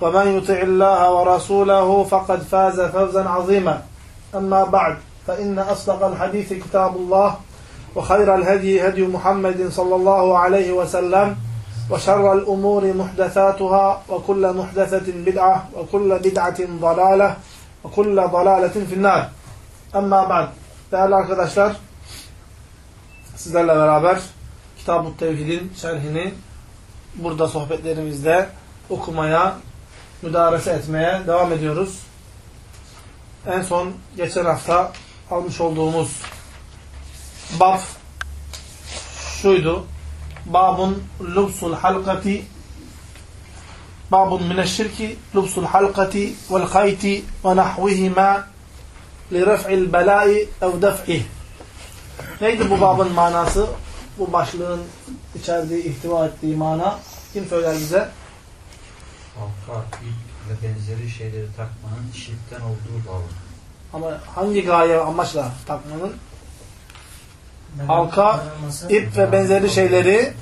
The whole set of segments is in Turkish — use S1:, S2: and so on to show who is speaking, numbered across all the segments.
S1: ومن يطع الله ورسوله فقد فاز فوزا عظيما أما بعد فإن أصدق الحديث كتاب الله وخير الهدي هدي محمد صلى الله عليه وسلم وشر الأمور محدثاتها وكل محدثة بدعة وكل بدعة ضلالة وكل ضلالة في النار أما بعد Değerli arkadaşlar, sizlerle beraber Kitab-ı Tevhid'in şerhini burada sohbetlerimizde okumaya, müdarese etmeye devam ediyoruz. En son geçen hafta almış olduğumuz bab şuydu. Babun lubsul halkati babun mineşşirki lubsul halkati vel hayti ve nahvihima liref'il belai ev def'ih. Neydi bu babın manası? Bu başlığın içerdiği, ihtiva ettiği mana. Kim söyler bize?
S2: halka, ip ve benzeri şeyleri takmanın şirkten olduğu bağlı.
S1: Ama hangi gaye amaçla takmanın? Halka, ip ve benzeri şeyleri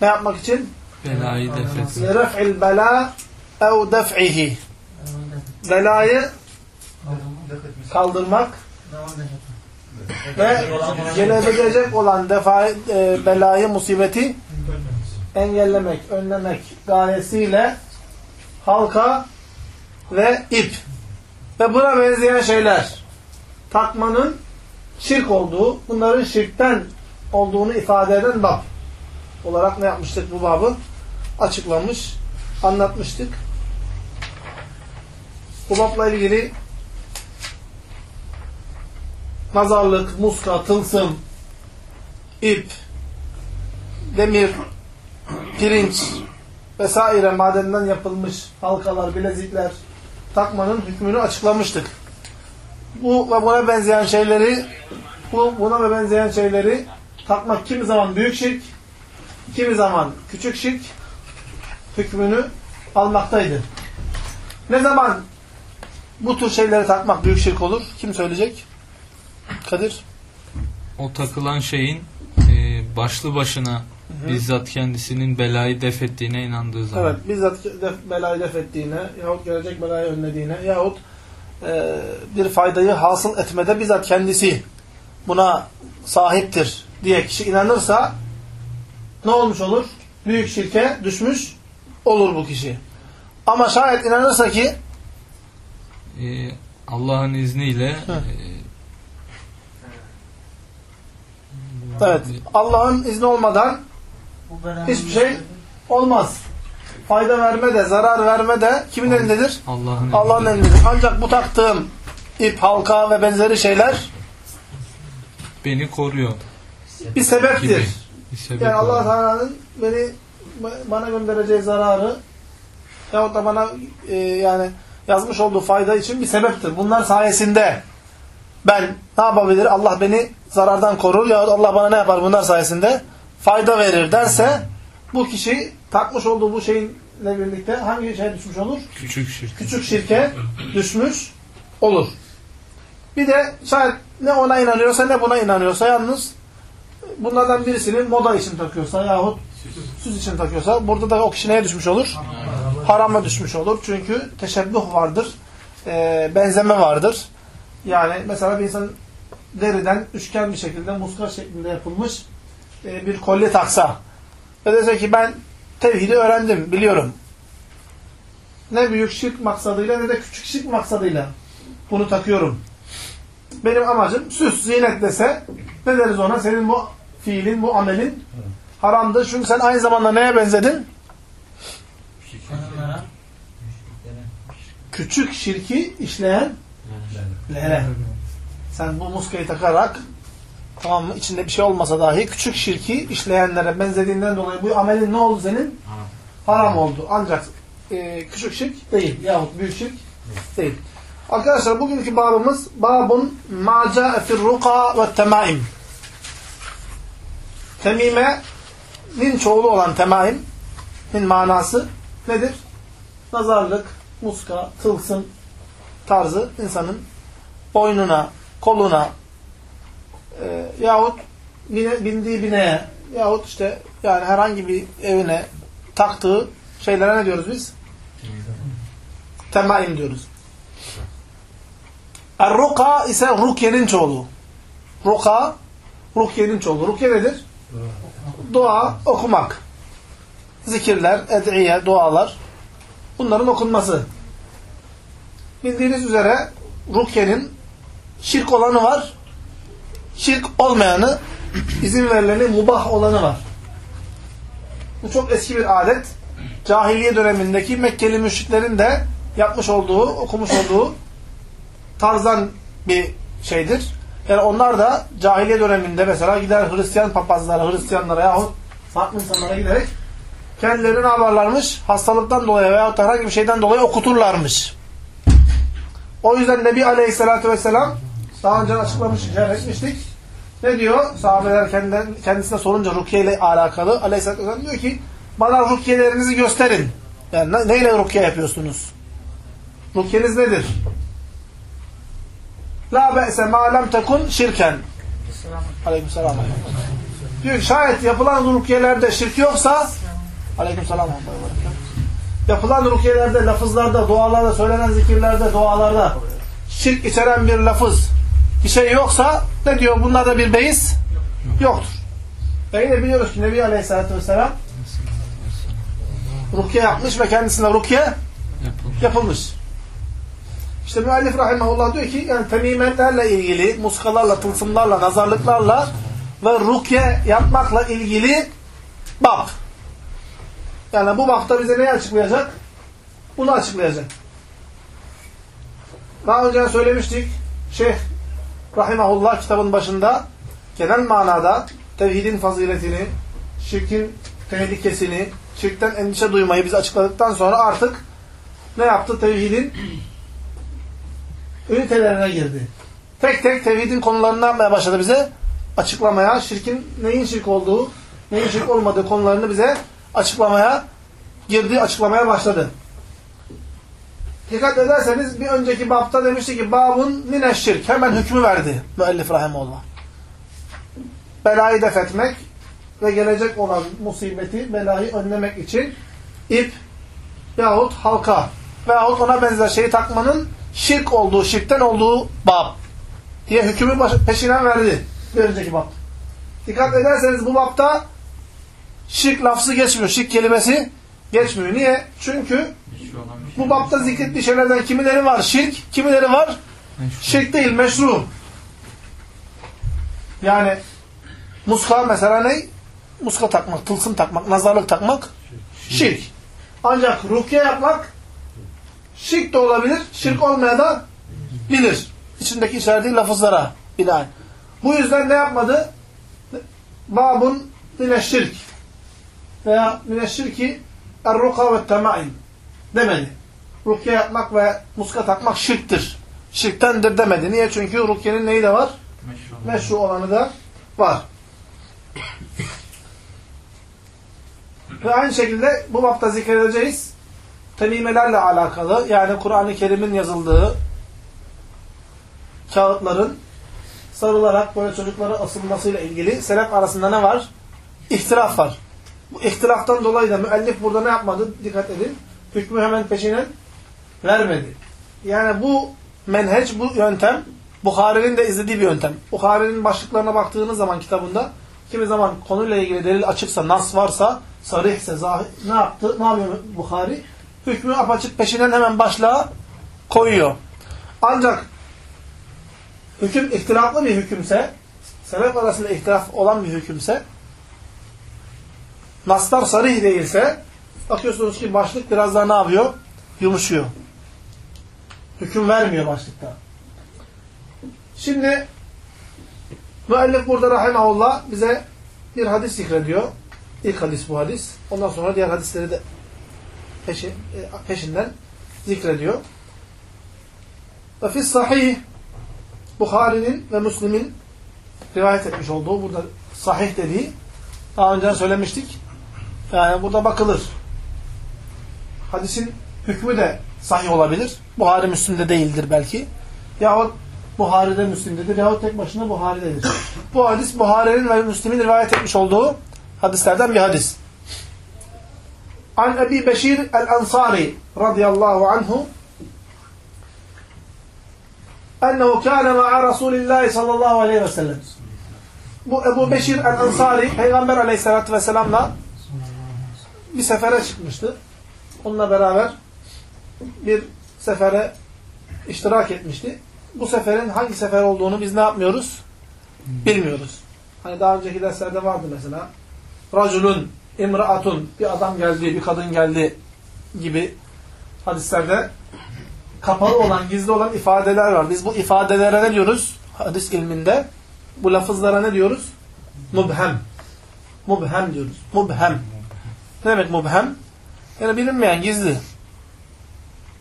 S1: ne yapmak için?
S3: Belayı def etsin.
S1: Ref'il bela ev def'ihi. Belayı kaldırmak ve gelebilecek olan defa e, belayı, musibeti engellemek, önlemek gayesiyle halka ve ip ve buna benzeyen şeyler takmanın şirk olduğu, bunların şirkten olduğunu ifade eden bab olarak ne yapmıştık bu babı? Açıklamış, anlatmıştık. Bu babla ilgili nazarlık, muska, tılsım, ip, demir, pirinç vesaire madenden yapılmış halkalar, bilezikler takmanın hükmünü açıklamıştık. Bu ve buna benzeyen şeyleri bu buna ve benzeyen şeyleri takmak kimi zaman büyük şirk, kimi zaman küçük şirk hükmünü almaktaydı. Ne zaman bu tür şeyleri takmak büyük şirk olur? Kim söyleyecek? Kadir?
S3: O takılan şeyin e, başlı başına bizzat kendisinin belayı def ettiğine inandığı zaman.
S1: Evet, bizzat def, belayı def ettiğine yahut gelecek belayı önlediğine yahut e, bir faydayı hasıl etmede bizzat kendisi buna sahiptir diye kişi inanırsa ne olmuş olur? Büyük şirke düşmüş olur bu kişi. Ama şayet inanırsa ki
S3: E, Allah'ın izniyle
S1: Hı.
S3: e,
S1: evet Allah'ın izni olmadan hiçbir şey olmaz. Fayda verme de zarar verme de kimin elindedir?
S3: Allah'ın
S1: Allah'ın
S3: izniyle
S1: elindedir. Ancak bu taktığım ip, halka ve benzeri şeyler
S3: beni koruyor
S1: bir sebeptir.
S3: gibi. Bir sebep
S1: Yani Allah. Teala'nın beni bana göndereceği zararı yahut da bana e, yani yazmış olduğu fayda için bir sebeptir. Bunlar sayesinde ben ne yapabilir? Allah beni zarardan korur yahut Allah bana ne yapar bunlar sayesinde? Fayda verir derse bu kişi takmış olduğu bu şeyinle birlikte hangi şeye düşmüş olur?
S3: Küçük şirk.
S1: küçük şirke düşmüş olur. Bir de şayet ne ona inanıyorsa ne buna inanıyorsa yalnız bunlardan birisini moda için takıyorsa yahut süs için takıyorsa burada da o kişi neye düşmüş olur? Harama düşmüş olur. Çünkü teşebbüh vardır. e, benzeme vardır. Yani mesela bir insan deriden üçgen bir şekilde muska şeklinde yapılmış bir kolye taksa ve dese ki ben tevhidi öğrendim, biliyorum. ne büyük şirk maksadıyla ne de küçük şirk maksadıyla bunu takıyorum. Benim amacım süs, zinet dese ne deriz ona? Senin bu fiilin, bu amelin haramdır. Çünkü sen aynı zamanda neye benzedin? Küçük şirki işleyenlere. Sen bu muskayı takarak tamam mı? içinde bir şey olmasa dahi küçük şirki işleyenlere benzediğinden dolayı bu amelin ne oldu senin? Haram oldu. Ancak e, küçük şirk değil. Yahut büyük şirk değil. Arkadaşlar bugünkü babımız babun ma ca'e fir ruka ve temaim. Temime'nin çoğulu olan temaim'in manası nedir? Nazarlık, muska, tılsım tarzı insanın boynuna, koluna e, yahut bine, bindiği bineğe yahut işte yani herhangi bir evine taktığı şeylere ne diyoruz biz? Temaim diyoruz. Er-ruka ise rukyenin çoğulu. Ruka, rukyenin çoğulu. Rukye nedir? Dua, okumak. Zikirler, ed'iye, dualar. Bunların okunması. Bildiğiniz üzere rukyenin şirk olanı var. Şirk olmayanı, izin verileni, mubah olanı var. Bu çok eski bir adet. Cahiliye dönemindeki Mekkeli müşriklerin de yapmış olduğu, okumuş olduğu tarzdan bir şeydir. Yani onlar da cahiliye döneminde mesela gider Hristiyan papazlara, Hristiyanlara yahut farklı insanlara giderek kendilerini ne? Hastalıktan dolayı da herhangi bir şeyden dolayı okuturlarmış. O yüzden Nebi Aleyhisselatü Vesselam daha önce açıklamış, şerh etmiştik. Ne diyor? Sahabeler kendisine sorunca rukiye ile alakalı Aleyhisselatü diyor ki bana rukiyelerinizi gösterin. Yani ne, neyle rukiye yapıyorsunuz? Rukiyeniz nedir? La be'se ma lem tekun şirken. Aleykümselam. Diyor ki, şayet yapılan rukiyelerde şirk yoksa Aleykümselam. Yapılan rukiyelerde, lafızlarda, dualarda, söylenen zikirlerde, dualarda şirk içeren bir lafız bir şey yoksa ne diyor? Bunlarda bir beis yoktur. Ve yine biliyoruz ki Nebi Aleyhisselatü Vesselam rukiye yapmış ve kendisine rukiye yapılmış. İşte müellif rahimahullah diyor ki yani temimetlerle ilgili, muskalarla, tılsımlarla, nazarlıklarla ve rukiye yapmakla ilgili bab. Yani bu bapta bize neyi açıklayacak? Bunu açıklayacak. Daha önce söylemiştik. Şeyh Rahimahullah kitabın başında genel manada tevhidin faziletini, şirkin tehlikesini, şirkten endişe duymayı bize açıkladıktan sonra artık ne yaptı? Tevhidin ünitelerine girdi. Tek tek tevhidin konularını yapmaya başladı bize. Açıklamaya, şirkin neyin şirk olduğu, neyin şirk olmadığı konularını bize açıklamaya girdi, açıklamaya başladı. Dikkat ederseniz bir önceki bapta demişti ki babun mine şirk. Hemen hükmü verdi müellif rahimullah. Belayı def etmek ve gelecek olan musibeti, belayı önlemek için ip yahut halka veyahut ona benzer şeyi takmanın şirk olduğu, şirkten olduğu bab diye hükmü peşinen verdi. Bir önceki bab. Dikkat ederseniz bu bapta şirk lafzı geçmiyor. Şirk kelimesi geçmiyor. Niye? Çünkü bu bapta zikrettiği şeylerden kimileri var şirk, kimileri var şirk değil, meşru. Yani muska mesela ne? Muska takmak, tılsım takmak, nazarlık takmak şirk. Ancak rukiye yapmak şirk de olabilir, şirk olmaya da bilir. İçindeki içerdiği lafızlara binaen. Bu yüzden ne yapmadı? Babun mineşşirk veya mineşşirki er-ruka ve temaim demedi. Rukiye yapmak ve muska takmak şirktir. Şirktendir demedi. Niye? Çünkü rukiyenin neyi de var?
S3: Meşru.
S1: Meşru olanı da var. Ve aynı şekilde bu bapta zikredeceğiz temimelerle alakalı yani Kur'an-ı Kerim'in yazıldığı kağıtların sarılarak böyle çocuklara asılmasıyla ilgili selef arasında ne var? İhtilaf var. Bu ihtilaftan dolayı da müellif burada ne yapmadı? Dikkat edin. Hükmü hemen peşine vermedi. Yani bu menheç, bu yöntem Bukhari'nin de izlediği bir yöntem. Bukhari'nin başlıklarına baktığınız zaman kitabında kimi zaman konuyla ilgili delil açıksa, nas varsa, sarihse, zahir, ne yaptı? Ne yapıyor Bukhari? hükmü apaçık peşinden hemen başlığa koyuyor. Ancak hüküm ihtilaflı bir hükümse, sebep arasında ihtilaf olan bir hükümse, naslar sarih değilse, bakıyorsunuz ki başlık biraz daha ne yapıyor? Yumuşuyor. Hüküm vermiyor başlıkta. Şimdi müellif burada rahimahullah bize bir hadis zikrediyor. İlk hadis bu hadis. Ondan sonra diğer hadisleri de peşi, e, peşinden zikrediyor. Ve fis sahih Bukhari'nin ve Müslim'in rivayet etmiş olduğu burada sahih dediği daha önce söylemiştik. Yani burada bakılır. Hadisin hükmü de sahih olabilir. Buhari Müslim'de değildir belki. Yahut Buhari'de Müslim'dedir yahut tek başına Buhari'dedir. Bu hadis Buhari'nin ve Müslim'in rivayet etmiş olduğu hadislerden bir hadis. An Ebi Beşir el-Ansari radıyallahu anhu ennehu kâne ma'a Resulillahi sallallahu aleyhi ve sellem. Bu Ebu Beşir el-Ansari Peygamber aleyhissalatü vesselamla bir sefere çıkmıştı. Onunla beraber bir sefere iştirak etmişti. Bu seferin hangi sefer olduğunu biz ne yapmıyoruz? Bilmiyoruz. Hani daha önceki derslerde vardı mesela. Raculun, imraatun, bir adam geldi, bir kadın geldi gibi hadislerde kapalı olan, gizli olan ifadeler var. Biz bu ifadelere ne diyoruz? Hadis ilminde. Bu lafızlara ne diyoruz? Mubhem. Mubhem diyoruz. Mubhem. Ne demek mubhem? Yani bilinmeyen, gizli.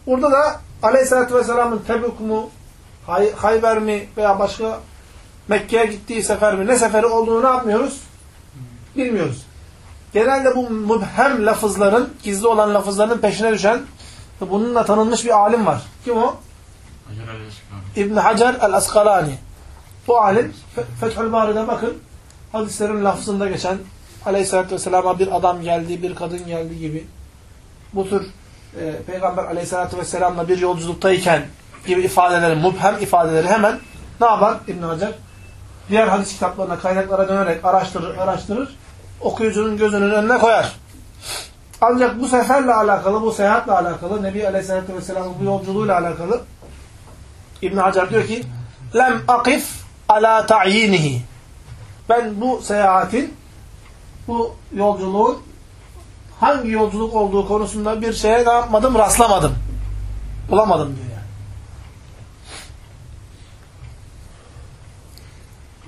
S1: Burada da Aleyhisselatü Vesselam'ın Tebük mu, Hay Hayber mi veya başka Mekke'ye gittiği sefer mi, ne seferi olduğunu ne yapmıyoruz? Bilmiyoruz. Genelde bu mubhem lafızların, gizli olan lafızların peşine düşen ve bununla tanınmış bir alim var. Kim o? İbn Hacer el-Askalani. Bu alim, Fethül Bari'de bakın, hadislerin lafzında geçen Aleyhisselatü Vesselam'a bir adam geldi, bir kadın geldi gibi bu tür e, Peygamber Aleyhisselatü Vesselam'la bir yolculuktayken gibi ifadelerin, mubhem ifadeleri hemen ne yapar İbn Hacer? Diğer hadis kitaplarına, kaynaklara dönerek araştırır, araştırır. Okuyucunun gözünün önüne koyar. Ancak bu seferle alakalı, bu seyahatle alakalı, Nebi Aleyhisselatü Vesselam'ın bu yolculuğuyla alakalı İbn Hacer diyor ki lem akif ala ta'yinihi ben bu seyahatin bu yolculuğun hangi yolculuk olduğu konusunda bir şeye ne yapmadım? Rastlamadım. Bulamadım diyor yani.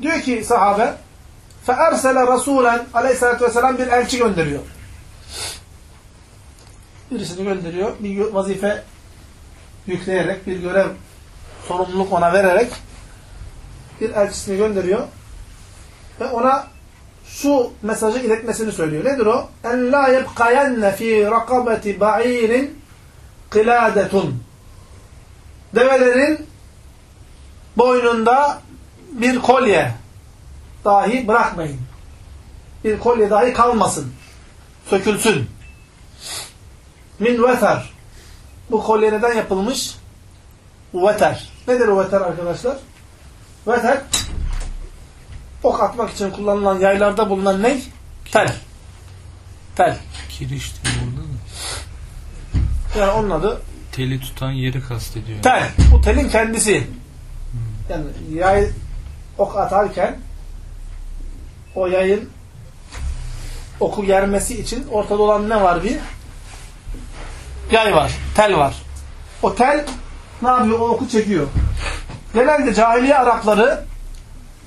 S1: Diyor ki sahabe فَاَرْسَلَ رَسُولًا Aleyhisselatü Vesselam bir elçi gönderiyor. Birisini gönderiyor. Bir vazife yükleyerek, bir görev, sorumluluk ona vererek bir elçisini gönderiyor. Ve ona şu mesajı iletmesini söylüyor. Nedir o? En la yebqayenne fi rakabeti ba'irin kıladetun. Develerin boynunda bir kolye dahi bırakmayın. Bir kolye dahi kalmasın. Sökülsün. Min veter. Bu kolye neden yapılmış? Veter. Nedir o veter arkadaşlar? Veter ok atmak için kullanılan yaylarda bulunan ne? Tel. Tel.
S3: Kiriş diyor orada da.
S1: Yani onun adı
S3: Teli tutan yeri kastediyor.
S1: tel. Bu telin kendisi. Yani yay ok atarken o yayın oku yermesi için ortada olan ne var bir? Yay var. Tel var. O tel ne yapıyor? O oku çekiyor. Genelde cahiliye Arapları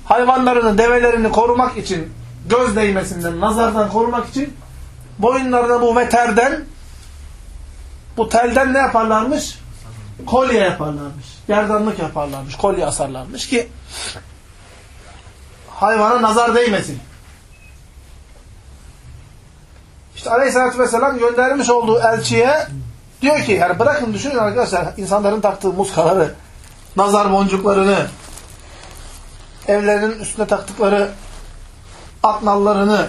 S1: hayvanlarını, develerini korumak için göz değmesinden, nazardan korumak için boyunlarına bu veterden bu telden ne yaparlarmış? Kolye yaparlarmış. Gerdanlık yaparlarmış. Kolye asarlarmış ki hayvana nazar değmesin. İşte Aleyhisselatü Vesselam göndermiş olduğu elçiye diyor ki yani bırakın düşünün arkadaşlar insanların taktığı muskaları, nazar boncuklarını, evlerinin üstüne taktıkları aknallarını,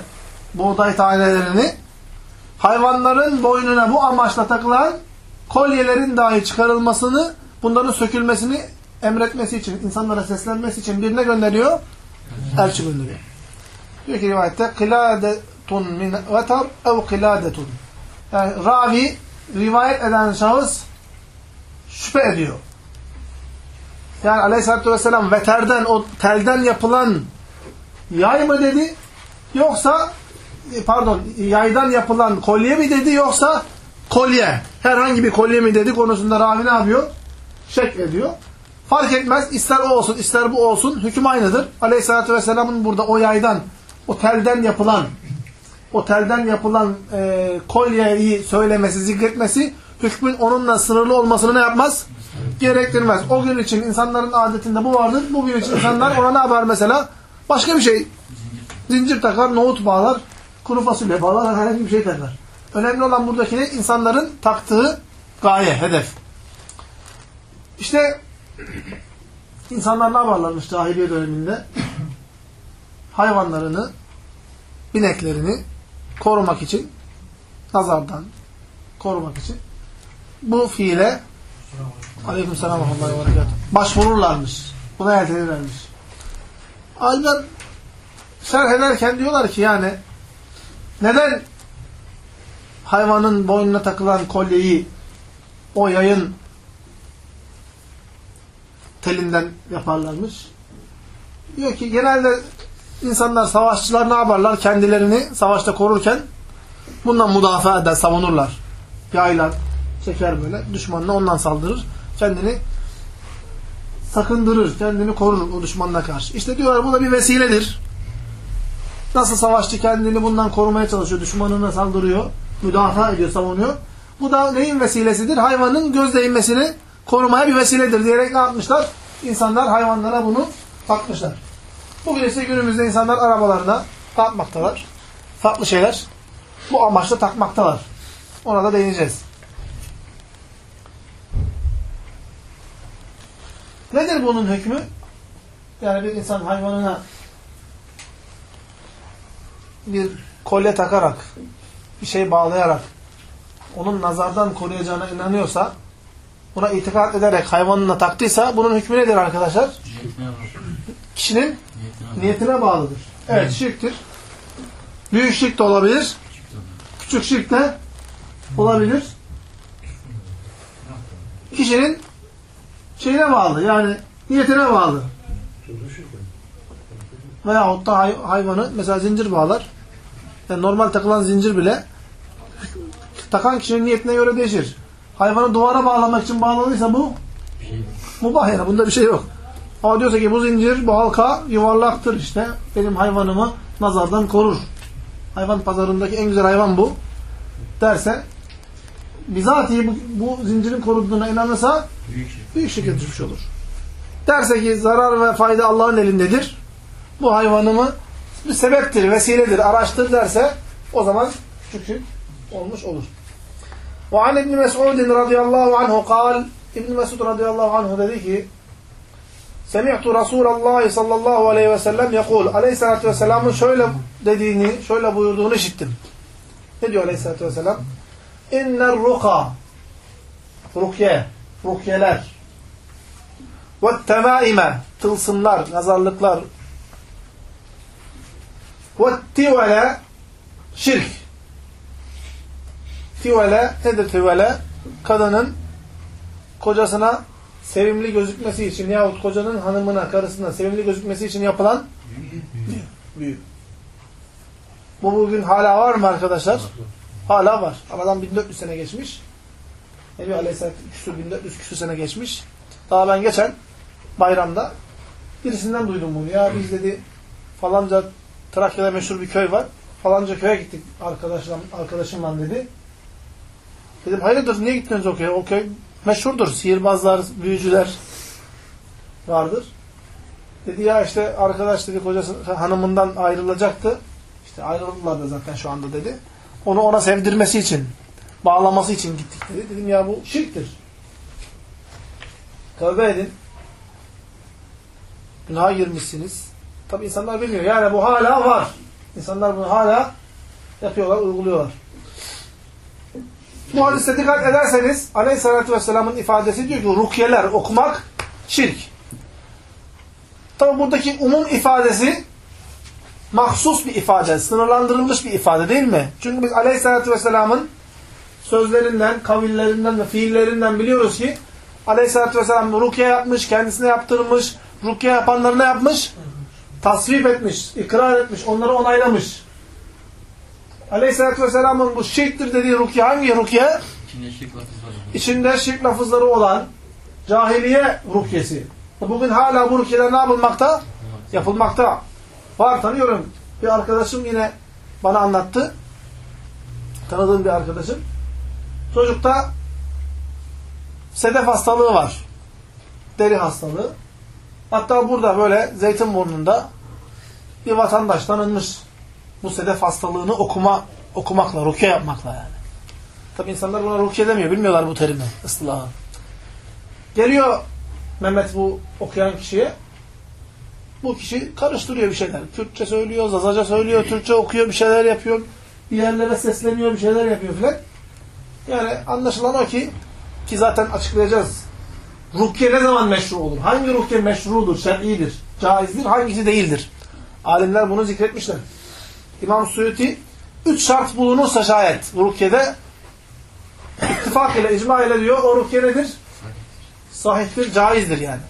S1: buğday tanelerini hayvanların boynuna bu amaçla takılan kolyelerin dahi çıkarılmasını, bunların sökülmesini emretmesi için, insanlara seslenmesi için birine gönderiyor? Elçi gönderiyor. Diyor ki rivayette kıladetun min vetar ev kıladetun. Yani ravi rivayet eden şahıs şüphe ediyor. Yani aleyhissalatü vesselam veterden, o telden yapılan yay mı dedi yoksa pardon yaydan yapılan kolye mi dedi yoksa kolye herhangi bir kolye mi dedi konusunda ravi ne yapıyor? Şek ediyor. Fark etmez ister o olsun ister bu olsun hüküm aynıdır. Aleyhissalatü vesselamın burada o yaydan o telden yapılan o telden yapılan e, kolyeyi söylemesi, zikretmesi hükmün onunla sınırlı olmasını ne yapmaz? Gerektirmez. O gün için insanların adetinde bu vardır. Bugün için insanlar ona ne yapar mesela? Başka bir şey. Zincir takar, nohut bağlar, kuru fasulye bağlar, herhangi bir şey takar. Önemli olan buradaki ne? İnsanların taktığı gaye, hedef. İşte insanlar ne yaparlarmış cahiliye döneminde? Hayvanlarını, bineklerini korumak için, nazardan korumak için bu fiile aleykümselam ve berekat başvururlarmış. Buna yeltenirlermiş. Alimler şerh ederken diyorlar ki yani neden hayvanın boynuna takılan kolyeyi o yayın telinden yaparlarmış? Diyor ki genelde insanlar, savaşçılar ne yaparlar? Kendilerini savaşta korurken bundan müdafaa eder, savunurlar. Yaylar, çeker böyle. Düşmanına ondan saldırır. Kendini sakındırır, kendini korur o düşmanına karşı. İşte diyorlar bu da bir vesiledir. Nasıl savaşçı kendini bundan korumaya çalışıyor, düşmanına saldırıyor, müdafaa ediyor, savunuyor. Bu da neyin vesilesidir? Hayvanın göz değmesini korumaya bir vesiledir diyerek ne yapmışlar? İnsanlar hayvanlara bunu takmışlar. Bugün ise günümüzde insanlar arabalarına takmaktalar. Farklı şeyler bu amaçla takmaktalar. Ona da değineceğiz. Nedir bunun hükmü? Yani bir insan hayvanına bir kolye takarak, bir şey bağlayarak onun nazardan koruyacağına inanıyorsa, buna itikat ederek hayvanına taktıysa bunun hükmü nedir arkadaşlar? Kişinin niyetine bağlıdır. Evet şirktir. Büyük şirk de olabilir. Küçük şirk de olabilir. Kişinin şeyine bağlı. Yani niyetine bağlı. Veyahut da hay hayvanı mesela zincir bağlar. Yani normal takılan zincir bile takan kişinin niyetine göre değişir. Hayvanı duvara bağlamak için bağladıysa bu mubah yani. Bunda bir şey yok. Ama diyorsa ki bu zincir, bu halka yuvarlaktır işte. Benim hayvanımı nazardan korur. Hayvan pazarındaki en güzel hayvan bu. Derse bizatihi bu, bu zincirin koruduğuna inanırsa şirket düşmüş olur. Derse ki zarar ve fayda Allah'ın elindedir. Bu hayvanımı bir sebeptir, vesiledir, araştır derse o zaman küçük olmuş olur. وعن ابن مسعود رضي الله عنه قال İbn Mesud radıyallahu anh dedi ki Semi'tu Resulallah sallallahu aleyhi ve sellem yakul. Aleyhissalatü vesselamın şöyle dediğini, şöyle buyurduğunu işittim. Ne diyor aleyhissalatü vesselam? İnner ruka rukye, rukyeler ve tevaime tılsımlar, nazarlıklar ve tivele şirk tivele nedir tivele? Kadının kocasına sevimli gözükmesi için yahut kocanın hanımına, karısına sevimli gözükmesi için yapılan büyü. Bu bugün hala var mı arkadaşlar? Hala var. Aradan 1400 sene geçmiş. Nebi Aleyhisselam küsur, 1400 küsur sene geçmiş. Daha ben geçen bayramda birisinden duydum bunu. Ya biz dedi falanca Trakya'da meşhur bir köy var. Falanca köye gittik arkadaşım, arkadaşımla dedi. Dedim hayırdır niye gittiniz o köye? O köy meşhurdur. Sihirbazlar, büyücüler vardır. Dedi ya işte arkadaş dedi kocası hanımından ayrılacaktı. İşte ayrıldılar da zaten şu anda dedi. Onu ona sevdirmesi için, bağlaması için gittik dedi. Dedim ya bu şirktir. Tövbe edin. Günaha girmişsiniz. Tabi insanlar bilmiyor. Yani bu hala var. İnsanlar bunu hala yapıyorlar, uyguluyorlar. Bu hadise dikkat ederseniz Aleyhisselatü Vesselam'ın ifadesi diyor ki rukyeler okumak şirk. Tabi buradaki umum ifadesi mahsus bir ifade, sınırlandırılmış bir ifade değil mi? Çünkü biz Aleyhisselatü Vesselam'ın sözlerinden, kavillerinden ve fiillerinden biliyoruz ki Aleyhisselatü Vesselam rukiye yapmış, kendisine yaptırmış, rukiye yapanları ne yapmış? Tasvip etmiş, ikrar etmiş, onları onaylamış. Aleyhisselatü Vesselam'ın bu şirktir dediği rukiye hangi rukiye?
S3: İçinde şirk lafızları var.
S1: İçinde şirk lafızları olan cahiliye rukiyesi. Bugün hala bu rukiyeler ne yapılmakta? Yapılmakta. Var tanıyorum. Bir arkadaşım yine bana anlattı. Tanıdığım bir arkadaşım. Çocukta sedef hastalığı var. Deri hastalığı. Hatta burada böyle Zeytinburnu'nda bir vatandaş tanınmış bu sedef hastalığını okuma okumakla, rukiye yapmakla yani. Tabi insanlar buna rukiye demiyor. Bilmiyorlar bu terimi, ıslahı. Geliyor Mehmet bu okuyan kişiye. Bu kişi karıştırıyor bir şeyler. Kürtçe söylüyor, Zazaca söylüyor, Türkçe okuyor, bir şeyler yapıyor. Bir yerlere sesleniyor, bir şeyler yapıyor filan. Yani anlaşılan o ki ki zaten açıklayacağız. Rukiye ne zaman meşru olur? Hangi rukiye meşrudur, şer'idir, caizdir, hangisi değildir? Alimler bunu zikretmişler. İmam Suyuti üç şart bulunursa şayet rukiyede ittifak ile, icma ile diyor o rukiye nedir? Sahihtir, caizdir yani.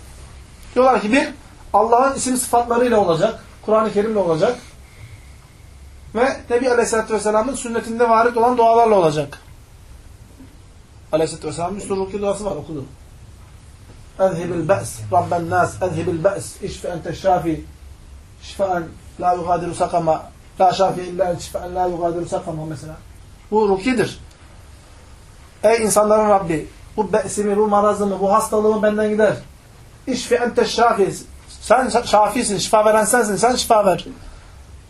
S1: Diyorlar ki bir, Allah'ın isim sıfatlarıyla olacak, Kur'an-ı Kerim'le olacak ve Nebi Aleyhisselatü Vesselam'ın sünnetinde varit olan dualarla olacak. Aleyhisselatü Vesselam'ın sürü rukiye duası var okudu. Ezhibil be's, Rabben nas, ezhibil be's, işfe ente şafi, şifaen la yugadiru sakama, la şafi illa şifaen la yugadiru sakama mesela. Bu rukidir. Ey insanların Rabbi, bu be'simi, bu marazımı, bu hastalığımı benden gider. İşfi ente şafi. Sen şafisin, şifa veren sensin, sen şifa ver.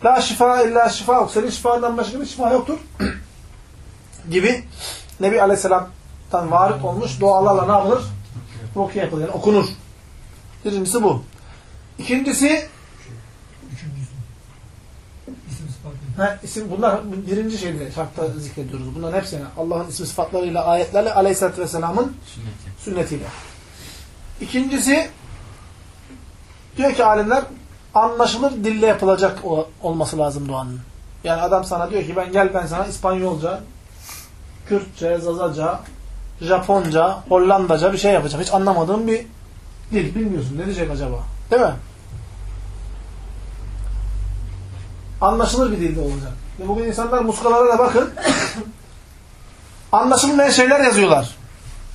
S1: La şifa illa şifa yok. Senin şifandan başka bir şifa yoktur. gibi Nebi Aleyhisselam'dan varit olmuş dualarla ne yapılır? Rukiye yapılır. Yani okunur. Birincisi bu. İkincisi Ha, isim, bunlar birinci şeyde şartta zikrediyoruz. Bunların hepsini Allah'ın ismi sıfatlarıyla, ayetlerle Aleyhisselatü Vesselam'ın
S3: Sünneti.
S1: sünnetiyle. İkincisi diyor ki alimler anlaşılır dille yapılacak olması lazım duanın. Yani adam sana diyor ki ben gel ben sana İspanyolca, Kürtçe, Zazaca, Japonca, Hollandaca bir şey yapacağım. Hiç anlamadığım bir dil. Bilmiyorsun. Ne diyecek acaba? Değil mi? Anlaşılır bir dilde olacak. Ve bugün insanlar muskalara da bakın. anlaşılmayan şeyler yazıyorlar.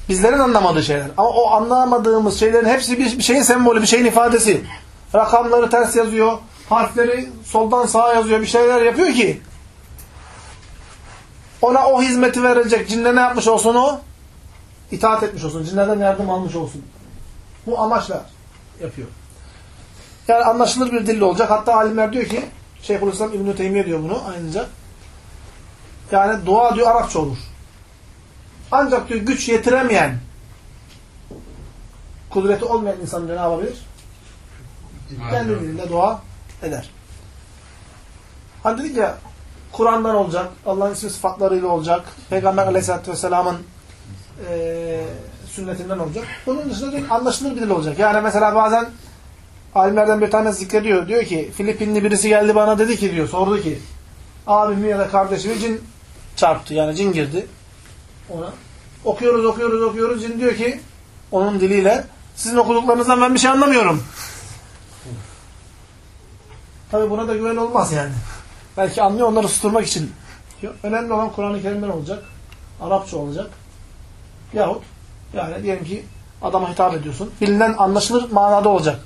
S1: Bizlerin anlamadığı şeyler. Ama o anlamadığımız şeylerin hepsi bir, bir şeyin sembolü, bir şeyin ifadesi. Rakamları ters yazıyor. Harfleri soldan sağa yazıyor. Bir şeyler yapıyor ki ona o hizmeti verecek cinne ne yapmış olsun o? İtaat etmiş olsun. Cinlerden yardım almış olsun. Bu amaçla yapıyor. Yani anlaşılır bir dille olacak. Hatta alimler diyor ki Şeyhülislam İbn-i Teymiye diyor bunu ayrıca. Yani dua diyor Arapça olur. Ancak diyor güç yetiremeyen kudreti olmayan insan diyor ne yapabilir? Kendi dilinde dua eder. Hani dedik ya Kur'an'dan olacak, Allah'ın ismi sıfatlarıyla olacak, Peygamber aleyhissalatü vesselamın e, sünnetinden olacak. Bunun dışında diyor, anlaşılır bir dil olacak. Yani mesela bazen alimlerden bir tanesi zikrediyor. Diyor ki Filipinli birisi geldi bana dedi ki diyor, sordu ki abimi ya da kardeşimi cin çarptı. Yani cin girdi ona. Okuyoruz, okuyoruz, okuyoruz. Cin diyor ki onun diliyle sizin okuduklarınızdan ben bir şey anlamıyorum. Tabi buna da güven olmaz yani. Belki anlıyor onları susturmak için. Önemli olan Kur'an-ı Kerim'den olacak. Arapça olacak. Yahut yani diyelim ki adama hitap ediyorsun. Bilinen anlaşılır manada olacak.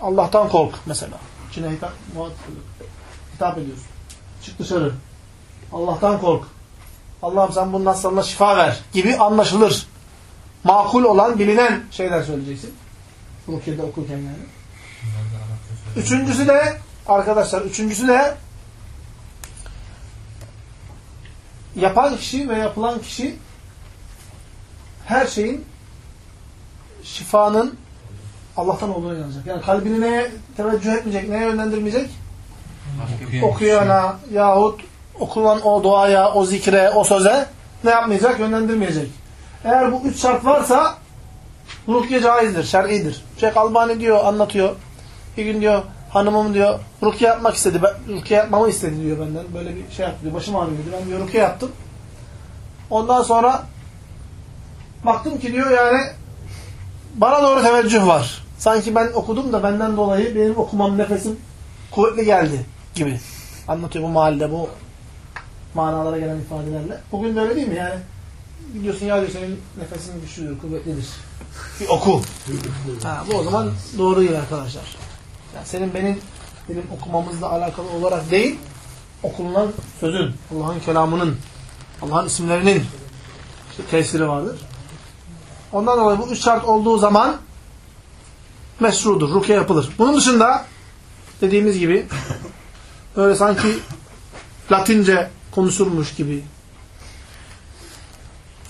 S1: Allah'tan kork mesela. Çin'e hitap, hitap ediyorsun. Çık dışarı. Allah'tan kork. Allah'ım sen bunun hastalığına şifa ver gibi anlaşılır. Makul olan, bilinen şeyler söyleyeceksin. Rukiye'de okurken yani. Üçüncüsü de arkadaşlar, üçüncüsü de yapan kişi ve yapılan kişi her şeyin şifanın Allah'tan olduğuna inanacak. Yani kalbini neye teveccüh etmeyecek, neye yönlendirmeyecek? Okuyana yahut okulan o duaya, o zikre, o söze ne yapmayacak? Yönlendirmeyecek. Eğer bu üç şart varsa rukiye caizdir, şer'idir. Şeyh Albani diyor, anlatıyor. Bir gün diyor, hanımım diyor, rukiye yapmak istedi. Ben, rukiye yapmamı istedi diyor benden. Böyle bir şey yaptı diyor. Başım ağrıyor diyor. Ben diyor rukiye yaptım. Ondan sonra baktım ki diyor yani bana doğru teveccüh var. Sanki ben okudum da benden dolayı benim okumam nefesim kuvvetli geldi gibi. Anlatıyor bu mahallede bu manalara gelen ifadelerle. Bugün de öyle değil mi yani? Gidiyorsun ya diyor senin nefesin güçlüdür, kuvvetlidir. Bir oku. Ha, bu o zaman doğru değil arkadaşlar. Yani senin benim benim okumamızla alakalı olarak değil, okunulan sözün, Allah'ın kelamının, Allah'ın isimlerinin işte tesiri vardır. Ondan dolayı bu üç şart olduğu zaman meşrudur, rukiye yapılır. Bunun dışında dediğimiz gibi böyle sanki Latince konuşurmuş gibi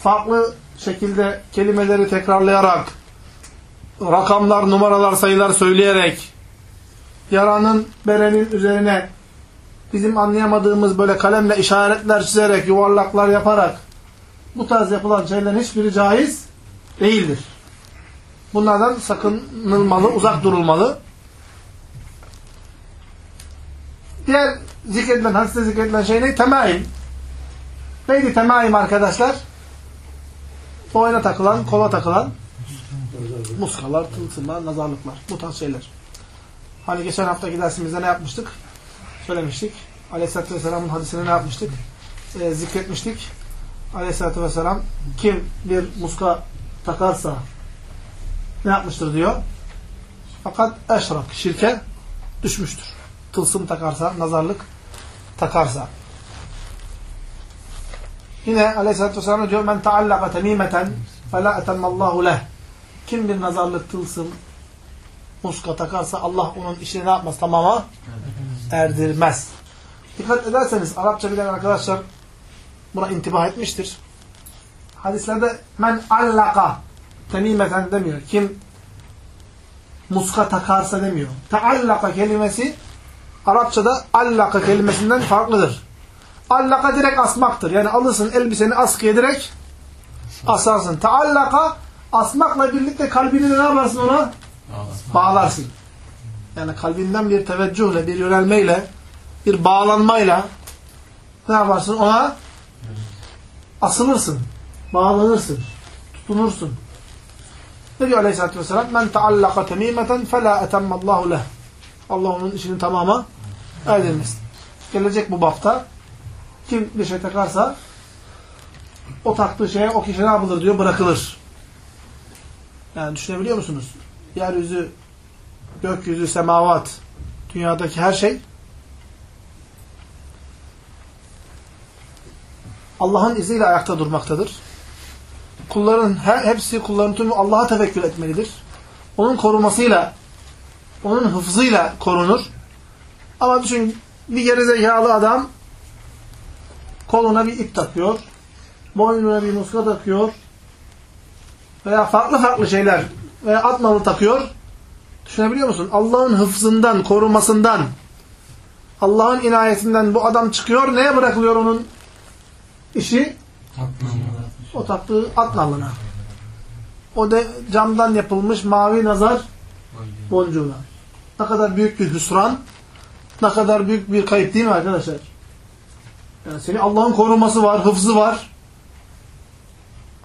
S1: farklı şekilde kelimeleri tekrarlayarak rakamlar, numaralar, sayılar söyleyerek yaranın, berenin üzerine bizim anlayamadığımız böyle kalemle işaretler çizerek, yuvarlaklar yaparak bu tarz yapılan şeylerin hiçbiri caiz değildir. Bunlardan sakınılmalı, uzak durulmalı. Diğer zikredilen, hadiste zikredilen şey ne? Temaim. Neydi temaim arkadaşlar? Boyna takılan, kola takılan muskalar, tılsımlar, nazarlıklar. Bu tarz şeyler. Hani geçen haftaki dersimizde ne yapmıştık? Söylemiştik. Aleyhisselatü Vesselam'ın hadisini ne yapmıştık? Ee, zikretmiştik. Aleyhisselatü Vesselam kim bir muska takarsa ne yapmıştır diyor. Fakat eşrak, şirke düşmüştür. Tılsım takarsa, nazarlık takarsa. Yine Aleyhisselatü Vesselam diyor men taallaka temimeten fela etemmallahu leh. Kim bir nazarlık, tılsım, muska takarsa Allah onun işini ne yapmaz? Tamama erdirmez. Dikkat ederseniz Arapça bilen arkadaşlar buna intibah etmiştir. Hadislerde men allaka temimeten demiyor. Kim muska takarsa demiyor. Taallaka kelimesi Arapçada allaka kelimesinden farklıdır. Allaka direkt asmaktır. Yani alırsın elbiseni askıya direkt asarsın. Taallaka asmakla birlikte kalbini ne yaparsın ona? Bağlarsın. Yani kalbinden bir teveccühle, bir yönelmeyle, bir bağlanmayla ne yaparsın? Ona asılırsın. Bağlanırsın. Tutunursun. Ne diyor Aleyhisselatü Vesselam? Men taallaka temimeten felâ etemmallahu leh. Allah onun işini tamama erdirmesin. Gelecek bu bafta kim bir şey takarsa o taktığı şeye o kişi ne yapılır diyor? Bırakılır. Yani düşünebiliyor musunuz? Yeryüzü, gökyüzü, semavat, dünyadaki her şey Allah'ın izniyle ayakta durmaktadır. Kulların her, hepsi kulların tümü Allah'a tevekkül etmelidir. Onun korumasıyla, onun hıfzıyla korunur. Ama düşün bir gerizekalı adam koluna bir ip takıyor, boynuna bir muska takıyor veya farklı farklı şeyler veya atmalı takıyor. Düşünebiliyor musun? Allah'ın hıfzından, korumasından, Allah'ın inayetinden bu adam çıkıyor. Neye bırakılıyor onun işi? O taktığı at nalına. O da camdan yapılmış mavi nazar boncuğuna. Ne kadar büyük bir hüsran, ne kadar büyük bir kayıp değil mi arkadaşlar? Yani seni Allah'ın koruması var, hıfzı var.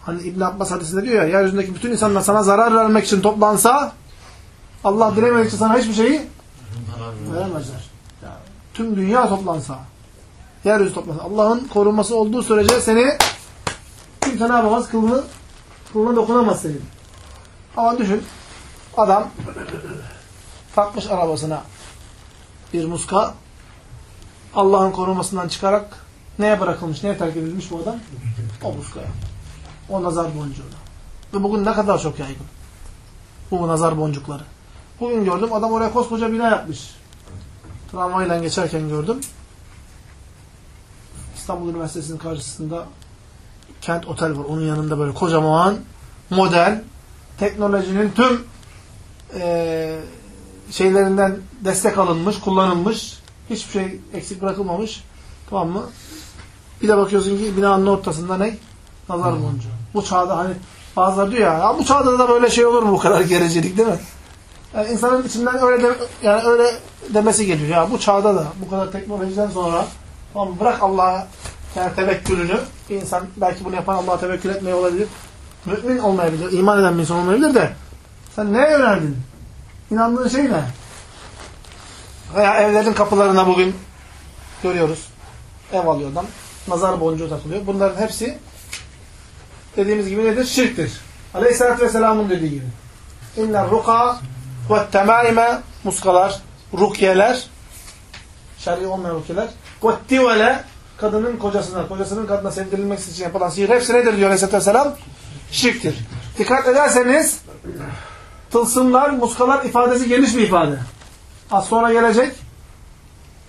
S1: Hani İbn Abbas hadisinde diyor ya, yeryüzündeki bütün insanlar sana zarar vermek için toplansa, Allah dilemedikçe sana hiçbir şeyi veremezler. Yani, tüm dünya toplansa, yeryüzü toplansa, Allah'ın koruması olduğu sürece seni kimse ne yapamaz? Kılını, kılına dokunamaz senin. Ama düşün, adam takmış arabasına bir muska, Allah'ın korumasından çıkarak neye bırakılmış, neye terk edilmiş bu adam? O muskaya. O nazar boncuğuna. Ve bugün ne kadar çok yaygın. Bu nazar boncukları. Bugün gördüm adam oraya koskoca bina yapmış. Tramvayla geçerken gördüm. İstanbul Üniversitesi'nin karşısında kent otel var. Onun yanında böyle kocaman model teknolojinin tüm e, şeylerinden destek alınmış, kullanılmış. Hiçbir şey eksik bırakılmamış. Tamam mı? Bir de bakıyorsun ki binanın ortasında ne? Nazar boncuğu. Bu çağda hani bazıları diyor ya, ya bu çağda da böyle şey olur mu bu kadar gericilik değil mi? Yani insanın içinden öyle de, yani öyle demesi geliyor. Ya bu çağda da bu kadar teknolojiden sonra tamam bırak Allah'a yani tevekkülünü insan belki bunu yapan Allah'a tevekkül etmeye olabilir. Mümin olmayabilir, iman eden bir insan olmayabilir de sen neye yöneldin? İnandığın şey ne? Veya evlerin kapılarına bugün görüyoruz. Ev alıyor adam. Nazar boncuğu takılıyor. Bunların hepsi dediğimiz gibi nedir? Şirktir. Aleyhisselatü Vesselam'ın dediği gibi. İnner ruka ve temaime muskalar, rukyeler şer'i olmayan rukyeler ve tivele kadının kocasına, kocasının kadına sevdirilmek için yapılan sihir hepsi nedir diyor Aleyhisselatü Vesselam? Şirktir. Dikkat ederseniz tılsımlar, muskalar ifadesi geniş bir ifade. Az sonra gelecek.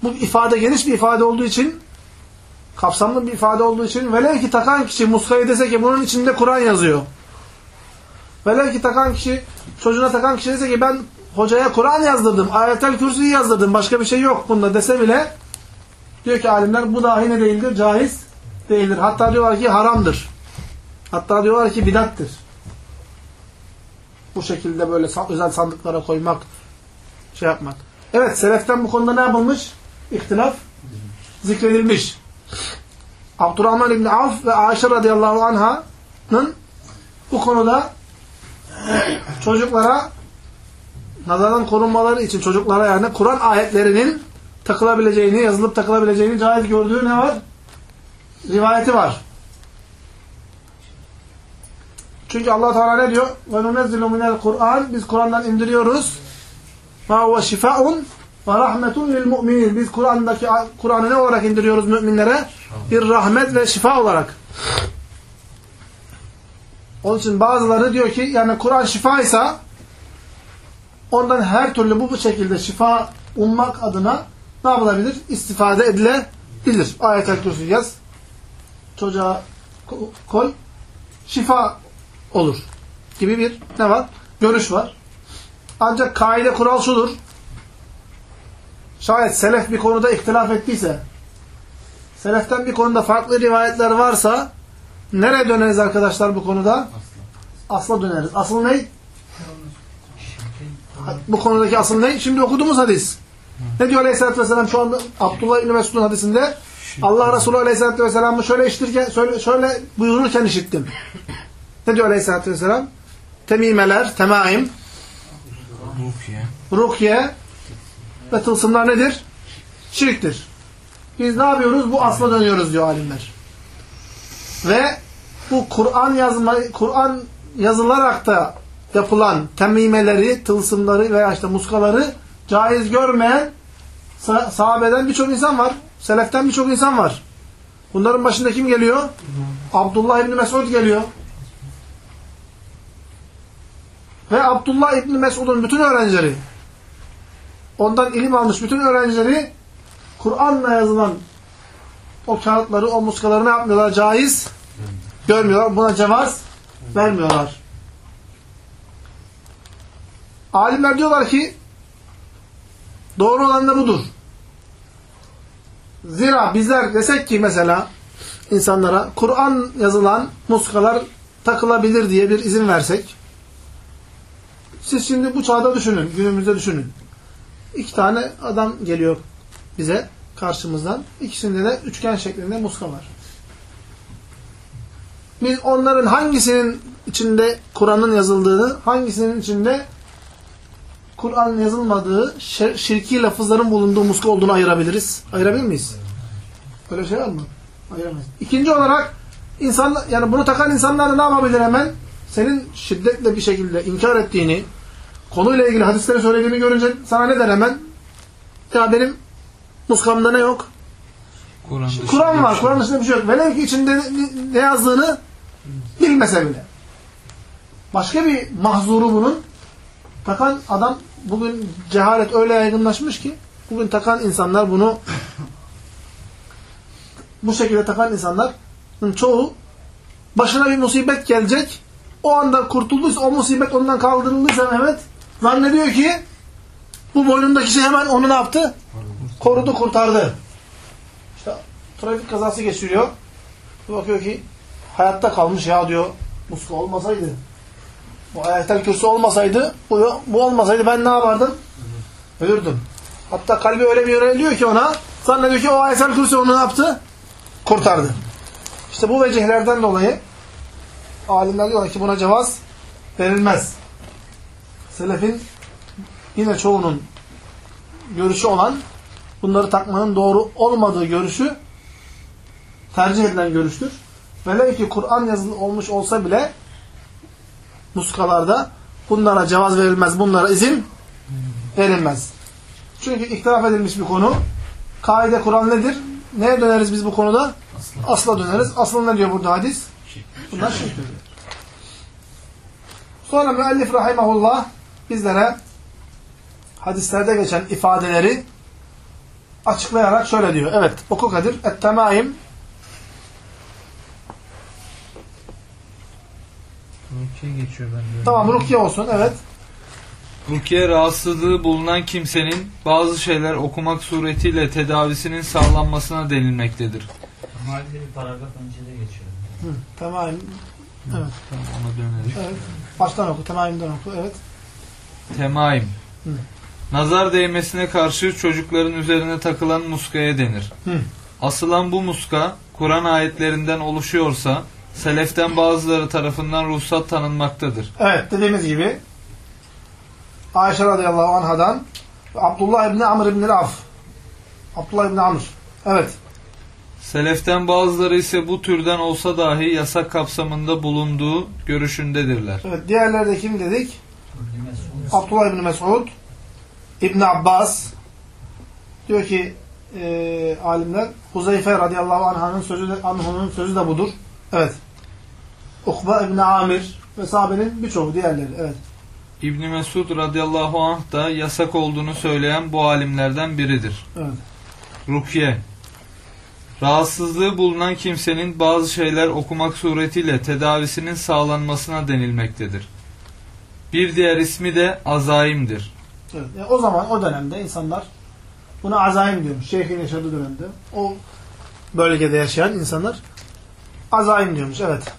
S1: Bu ifade geniş bir ifade olduğu için kapsamlı bir ifade olduğu için velev ki takan kişi muskayı dese ki bunun içinde Kur'an yazıyor. Velev ki takan kişi çocuğuna takan kişi dese ki ben hocaya Kur'an yazdırdım, ayetel kürsüyü yazdırdım, başka bir şey yok bunda dese bile diyor ki alimler bu dahi ne değildir? Caiz değildir. Hatta diyorlar ki haramdır. Hatta diyorlar ki bidattır. Bu şekilde böyle özel sandıklara koymak, şey yapmak. Evet, seleften bu konuda ne yapılmış? İhtilaf zikredilmiş. Abdurrahman İbni Avf ve Ayşe radıyallahu anh'ın bu konuda çocuklara nazardan korunmaları için çocuklara yani Kur'an ayetlerinin takılabileceğini, yazılıp takılabileceğini caiz gördüğü ne var? Rivayeti var. Çünkü Allah Teala ne diyor? Ve nunezzilu minel Kur'an biz Kur'an'dan indiriyoruz. Ve huve şifaun ve rahmetun lil mu'minin. Biz Kur'an'daki Kur'an'ı ne olarak indiriyoruz müminlere? Bir rahmet ve şifa olarak. Onun için bazıları diyor ki yani Kur'an şifaysa ondan her türlü bu, bu şekilde şifa ummak adına ne yapılabilir? İstifade edilebilir. Ayet-el Kürsü yaz. Çocuğa koy. Şifa olur. Gibi bir ne var? Görüş var. Ancak kaide kural şudur. Şayet selef bir konuda ihtilaf ettiyse seleften bir konuda farklı rivayetler varsa nereye döneriz arkadaşlar bu konuda? Asla döneriz. Asıl ne? Bu konudaki asıl ne? Şimdi okuduğumuz hadis. Ne diyor Aleyhisselatü Vesselam şu anda Abdullah İbni Mesud'un hadisinde? Allah Resulü Aleyhisselatü Vesselam'ı şöyle işitirken, şöyle, şöyle buyururken işittim. Ne diyor Aleyhisselatü Vesselam? Temimeler, temaim,
S3: rukiye
S1: ve tılsımlar nedir? Şirktir. Biz ne yapıyoruz? Bu asla dönüyoruz diyor alimler. Ve bu Kur'an yazma, Kur'an yazılarak da yapılan temimeleri, tılsımları veya işte muskaları caiz görmeyen sahabeden birçok insan var. Seleften birçok insan var. Bunların başında kim geliyor? Abdullah İbni Mesud geliyor. Ve Abdullah İbni Mesud'un bütün öğrencileri ondan ilim almış bütün öğrencileri Kur'an'la yazılan o kağıtları, o muskaları ne yapmıyorlar? Caiz görmüyorlar. Buna cevaz vermiyorlar. Alimler diyorlar ki doğru olan da budur. Zira bizler desek ki mesela insanlara Kur'an yazılan muskalar takılabilir diye bir izin versek siz şimdi bu çağda düşünün, günümüzde düşünün. İki tane adam geliyor bize karşımızdan. İkisinde de üçgen şeklinde muska var. Biz onların hangisinin içinde Kur'an'ın yazıldığını, hangisinin içinde Kur'an yazılmadığı şirki lafızların bulunduğu muska olduğunu ayırabiliriz. Ayırabilir miyiz? Böyle şey var mı? Ayıramayız. İkinci olarak insan yani bunu takan insanlar da ne yapabilir hemen? Senin şiddetle bir şekilde inkar ettiğini, konuyla ilgili hadisleri söylediğini görünce sana ne der hemen? Ya benim muskamda ne yok?
S3: Kur'an
S1: var. Kur'an dışında bir şey yok. Velev ki içinde ne yazdığını bilmese bile. Başka bir mahzuru bunun takan adam bugün cehalet öyle yaygınlaşmış ki bugün takan insanlar bunu bu şekilde takan insanların çoğu başına bir musibet gelecek o anda kurtulduysa o musibet ondan kaldırıldıysa Mehmet zannediyor ki bu boynundaki şey hemen onu ne yaptı? Korudu, kurtardı. İşte trafik kazası geçiriyor. Bakıyor ki hayatta kalmış ya diyor. Muska olmasaydı bu ayetel kürsü olmasaydı bu, bu olmasaydı ben ne yapardım? Ölürdüm. Hatta kalbi öyle bir yöneliyor ki ona zannediyor ki o ayetel kürsü onu ne yaptı? Kurtardı. İşte bu vecihlerden dolayı alimler diyorlar ki buna cevaz verilmez. Selefin yine çoğunun görüşü olan bunları takmanın doğru olmadığı görüşü tercih edilen görüştür. Velev ki Kur'an yazılı olmuş olsa bile muskalarda bunlara cevaz verilmez, bunlara izin verilmez. Çünkü ihtilaf edilmiş bir konu. Kaide Kur'an nedir? Neye döneriz biz bu konuda? Asla döneriz. Aslı ne diyor burada hadis? Bunlar şirk diyor. Sonra müellif rahimahullah bizlere hadislerde geçen ifadeleri açıklayarak şöyle diyor. Evet oku Kadir. Et-temaim
S3: Rukiye geçiyor bende.
S1: Tamam rukiye olsun. Evet.
S3: Rukiye rahatsızlığı bulunan kimsenin bazı şeyler okumak suretiyle tedavisinin sağlanmasına denilmektedir.
S2: Bir paragraf önce de geçiyor.
S1: Hı, temaim. Evet.
S3: Tamam ona döneriz.
S1: Evet. Baştan oku. Temaimden oku. Evet.
S3: Temaim.
S1: Hı.
S3: Nazar değmesine karşı çocukların üzerine takılan muskaya denir.
S1: Hı.
S3: Asılan bu muska Kur'an ayetlerinden oluşuyorsa seleften bazıları tarafından ruhsat tanınmaktadır.
S1: Evet. Dediğimiz gibi Ayşe radıyallahu anhadan Abdullah ibni Amr ibni Af. Abdullah ibni Amr. Evet.
S3: Seleften bazıları ise bu türden olsa dahi yasak kapsamında bulunduğu görüşündedirler.
S1: Evet. Diğerleri de kim dedik?
S2: İbn
S1: Abdullah ibni Mesud, İbn Abbas diyor ki e, alimler Huzeyfe radıyallahu anh'ın sözü de, anh'ın sözü de budur. Evet. Ukba ibn Amir ve sahabenin birçoğu diğerleri. Evet.
S3: İbn Mesud radıyallahu anh da yasak olduğunu söyleyen bu alimlerden biridir.
S1: Evet.
S3: Rukiye Rahatsızlığı bulunan kimsenin bazı şeyler okumak suretiyle tedavisinin sağlanmasına denilmektedir. Bir diğer ismi de azaimdir.
S1: evet. Yani o zaman o dönemde insanlar buna azaim diyormuş. Şeyhin yaşadığı dönemde. O bölgede yaşayan insanlar azaim diyormuş. Evet.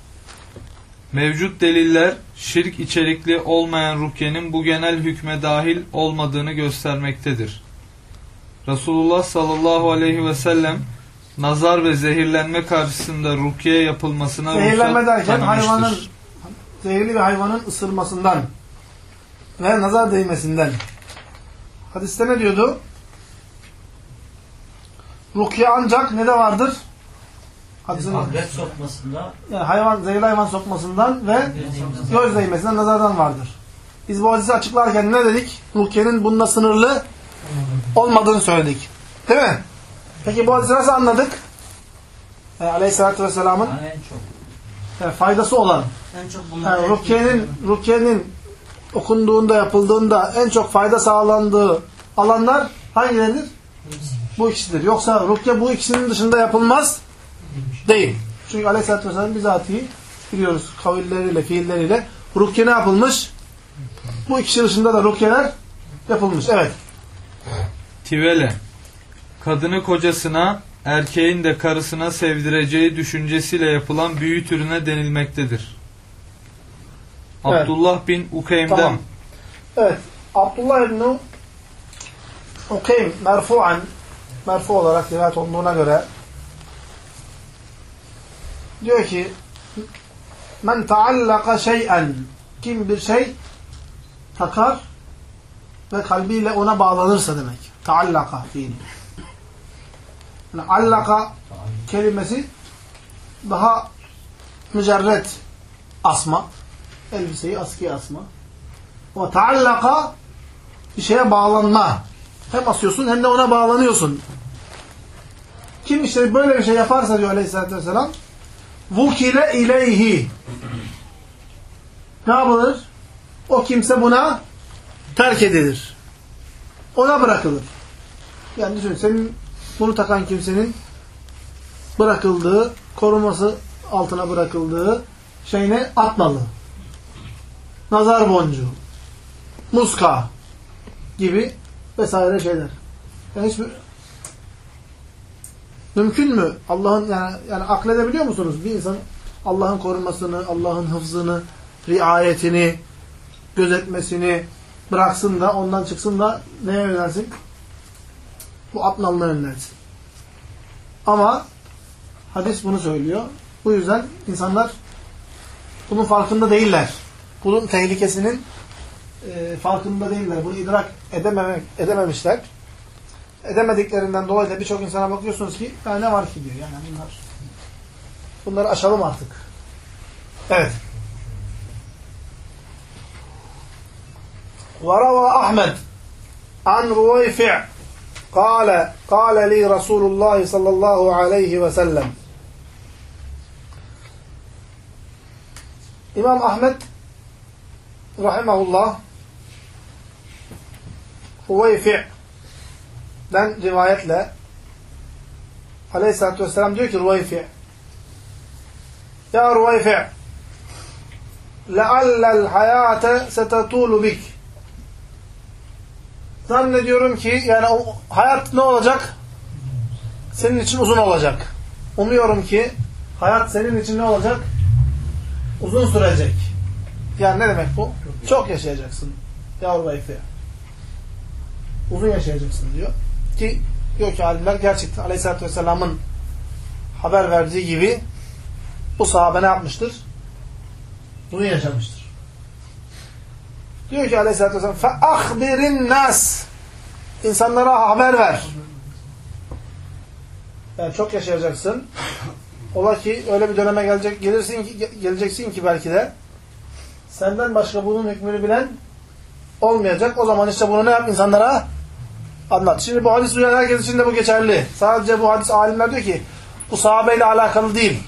S3: Mevcut deliller şirk içerikli olmayan rukiyenin bu genel hükme dahil olmadığını göstermektedir. Resulullah sallallahu aleyhi ve sellem nazar ve zehirlenme karşısında rukiye yapılmasına
S1: Zehirlenme derken
S3: tanımıştır.
S1: hayvanın zehirli bir hayvanın ısırmasından ve nazar değmesinden. Hadiste ne diyordu? Rukiye ancak ne de vardır? Hadisin
S2: akrep sokmasında
S1: yani hayvan, zehirli hayvan sokmasından ve göz değmesinden, nazardan vardır. Biz bu hadisi açıklarken ne dedik? Rukiyenin bunda sınırlı olmadığını söyledik. Değil mi? Peki bu hadisi nasıl anladık? Yani Aleyhisselatü Vesselam'ın
S2: yani en çok
S1: yani faydası olan
S4: En çok bunlar
S1: yani rukiyenin, rukiyenin okunduğunda, yapıldığında en çok fayda sağlandığı alanlar hangileridir? Bu ikisidir. Yoksa rukiye bu ikisinin dışında yapılmaz değil. Çünkü Aleyhisselatü Vesselam bizatihi biliyoruz kavilleriyle, fiilleriyle rukiye ne yapılmış? Bu ikisi dışında da rukiyeler yapılmış. Evet.
S3: Tivele Kadını kocasına, erkeğin de karısına sevdireceği düşüncesiyle yapılan büyü türüne denilmektedir.
S1: Evet.
S3: Abdullah bin Ukeym'den
S1: Tamam. Evet. Abdullah İbni Ukeym merfu'an merfu olarak rivayet olduğuna göre diyor ki men taallaka şey'en kim bir şey takar ve kalbiyle ona bağlanırsa demek. Taallaka fiili. Yani allaka kelimesi daha mücerret asma. Elbiseyi askıya asma. Ama taallaka bir şeye bağlanma. Hem asıyorsun hem de ona bağlanıyorsun. Kim işte böyle bir şey yaparsa diyor aleyhissalatü vesselam vukile ileyhi ne yapılır? O kimse buna terk edilir. Ona bırakılır. Yani düşün senin bunu takan kimsenin bırakıldığı, koruması altına bırakıldığı şey ne? Atnalı. Nazar boncuğu. Muska gibi vesaire şeyler. Yani hiçbir mümkün mü? Allah'ın yani yani akledebiliyor musunuz? Bir insan Allah'ın korumasını, Allah'ın hıfzını, riayetini, gözetmesini bıraksın da ondan çıksın da neye yönelsin? Bu atnalına yönelsin. Ama hadis bunu söylüyor. Bu yüzden insanlar bunun farkında değiller. Bunun tehlikesinin e, farkında değiller. Bunu idrak edememek, edememişler Edemediklerinden dolayı da birçok insana bakıyorsunuz ki ya ne var ki diyor. Yani bunlar bunları aşalım artık. Evet. وروى أحمد عن رويفع قال قال لي رسول الله صلى الله عليه وسلم İmam Ahmet rahimahullah Huveyfi'den rivayetle aleyhissalatü vesselam diyor ki Ruveyfi' Ya Ruveyfi' leallel hayate setetulu bik Zannediyorum ki yani o hayat ne olacak? Senin için uzun olacak. Umuyorum ki hayat senin için ne olacak? Uzun sürecek. Yani ne demek bu? Çok yaşayacaksın. Yavru Veyfi. Uzun yaşayacaksın diyor. Ki diyor ki alimler gerçekten Aleyhisselatü Vesselam'ın haber verdiği gibi bu sahabe ne yapmıştır? Uzun yaşamıştır. Diyor ki Aleyhisselatü Vesselam فَاَخْبِرِ nas İnsanlara haber ver. Yani çok yaşayacaksın. Ola ki öyle bir döneme gelecek, gelirsin ki, geleceksin ki belki de senden başka bunun hükmünü bilen olmayacak. O zaman işte bunu ne yap insanlara? Anlat. Şimdi bu hadis duyan herkes için de bu geçerli. Sadece bu hadis alimler diyor ki bu sahabeyle alakalı değil.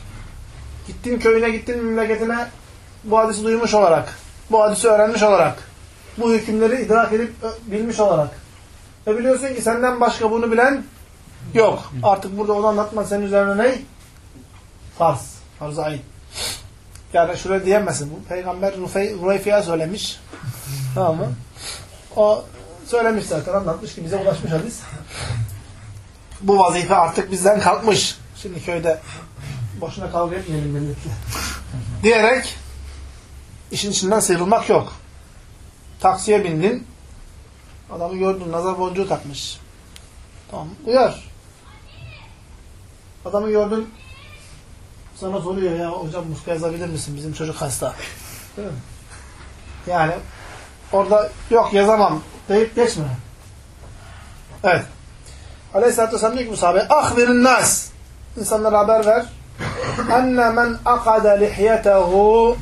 S1: Gittin köyüne, gittin memleketine bu hadisi duymuş olarak, bu hadisi öğrenmiş olarak, bu hükümleri idrak edip bilmiş olarak. Ve biliyorsun ki senden başka bunu bilen yok. Artık burada onu anlatma senin üzerine ne? Farz. Farz-ı ayn. Yani şöyle diyemezsin. Peygamber Rufeyfi'ye söylemiş. tamam mı? O söylemiş zaten anlatmış ki bize ulaşmış hadis. Bu vazife artık bizden kalkmış. Şimdi köyde boşuna kavga etmeyelim milletle. Diyerek işin içinden sıyrılmak yok. Taksiye bindin. Adamı gördün. Nazar boncuğu takmış. Tamam. Uyar. Adamı gördün. Sana soruyor ya hocam muska yazabilir misin? Bizim çocuk hasta. Değil mi? Yani orada yok yazamam deyip geçme. Evet. Aleyhisselatü Vesselam diyor ki sahabe ahbirin nas insanlara haber ver enne men akada lihyetehu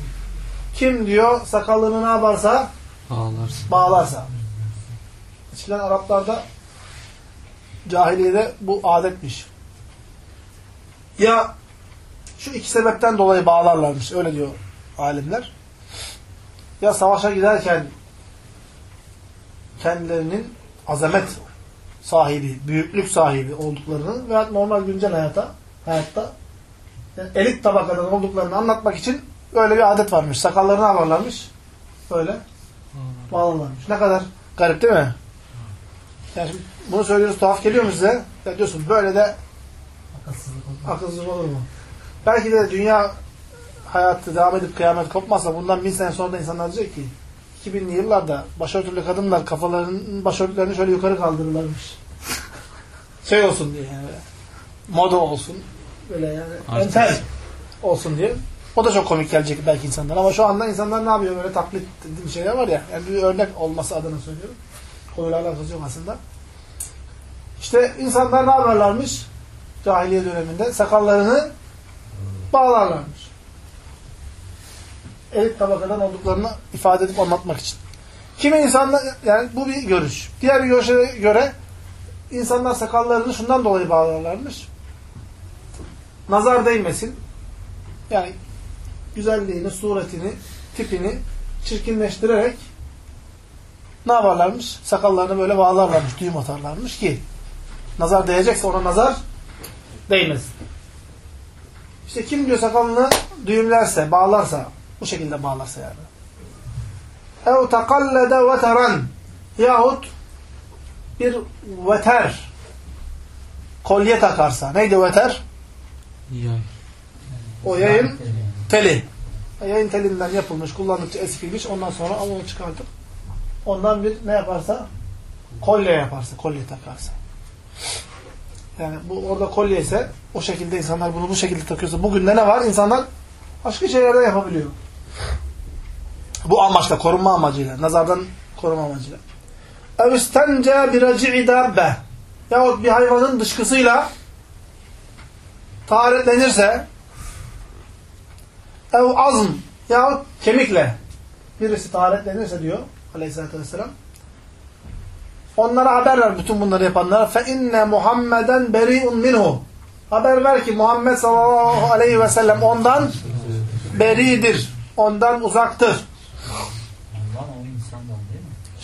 S1: kim diyor sakalını ne yaparsa
S3: Bağlarsın.
S1: bağlarsa. Eskiden Araplarda cahiliyede bu adetmiş. Ya şu iki sebepten dolayı bağlarlarmış. Öyle diyor alimler. Ya savaşa giderken kendilerinin azamet sahibi, büyüklük sahibi olduklarını veya normal güncel hayata, hayatta yani elit tabakadan olduklarını anlatmak için böyle bir adet varmış. Sakallarını avarlarmış. Böyle bağlarlarmış. Ne kadar garip değil mi? Yani şimdi bunu söylüyoruz tuhaf geliyor mu size? Ya diyorsun böyle de akılsızlık olur mu? Belki de dünya hayatı devam edip kıyamet kopmazsa bundan bin sene sonra da insanlar diyecek ki 2000'li yıllarda başörtülü kadınlar kafalarının başörtülerini şöyle yukarı kaldırırlarmış. şey olsun diye yani. Moda olsun. Böyle yani
S3: Artık.
S1: entel olsun diye. O da çok komik gelecek belki insanlar. Ama şu anda insanlar ne yapıyor? Böyle taklit dediğim şeyler var ya. Yani bir örnek olması adına söylüyorum. Konuyla alakası yok aslında. İşte insanlar ne yaparlarmış? Cahiliye döneminde sakallarını bağlarlarmış. Elit tabakadan olduklarını ifade edip anlatmak için. Kimi insanlar, yani bu bir görüş. Diğer bir görüşe göre insanlar sakallarını şundan dolayı bağlarlarmış. Nazar değmesin. Yani güzelliğini, suretini, tipini çirkinleştirerek ne yaparlarmış? Sakallarını böyle bağlarlarmış, düğüm atarlarmış ki nazar değecekse ona nazar değmez. İşte kim diyor sakalını düğümlerse, bağlarsa, bu şekilde bağlarsa yani. اَوْ تَقَلَّدَ وَتَرًا Yahut bir veter kolye takarsa. Neydi veter?
S3: Yay.
S1: O yayın teli. Yayın telinden yapılmış, kullandıkça eskimiş. Ondan sonra onu çıkartıp ondan bir ne yaparsa kolye yaparsa, kolye takarsa. Yani bu orada kolye ise o şekilde insanlar bunu bu şekilde takıyorsa bugün de ne var? İnsanlar başka şeyler de yapabiliyor. Bu amaçla, korunma amacıyla, nazardan koruma amacıyla. اَوْ اِسْتَنْجَى بِرَجِعِ دَابَّ Yahut bir hayvanın dışkısıyla taharetlenirse ev azm yahut kemikle birisi taharetlenirse diyor aleyhissalatü vesselam onlara haber ver bütün bunları yapanlara fe inne Muhammeden beri'un minhu haber ver ki Muhammed sallallahu aleyhi ve sellem ondan beridir. Ondan uzaktır.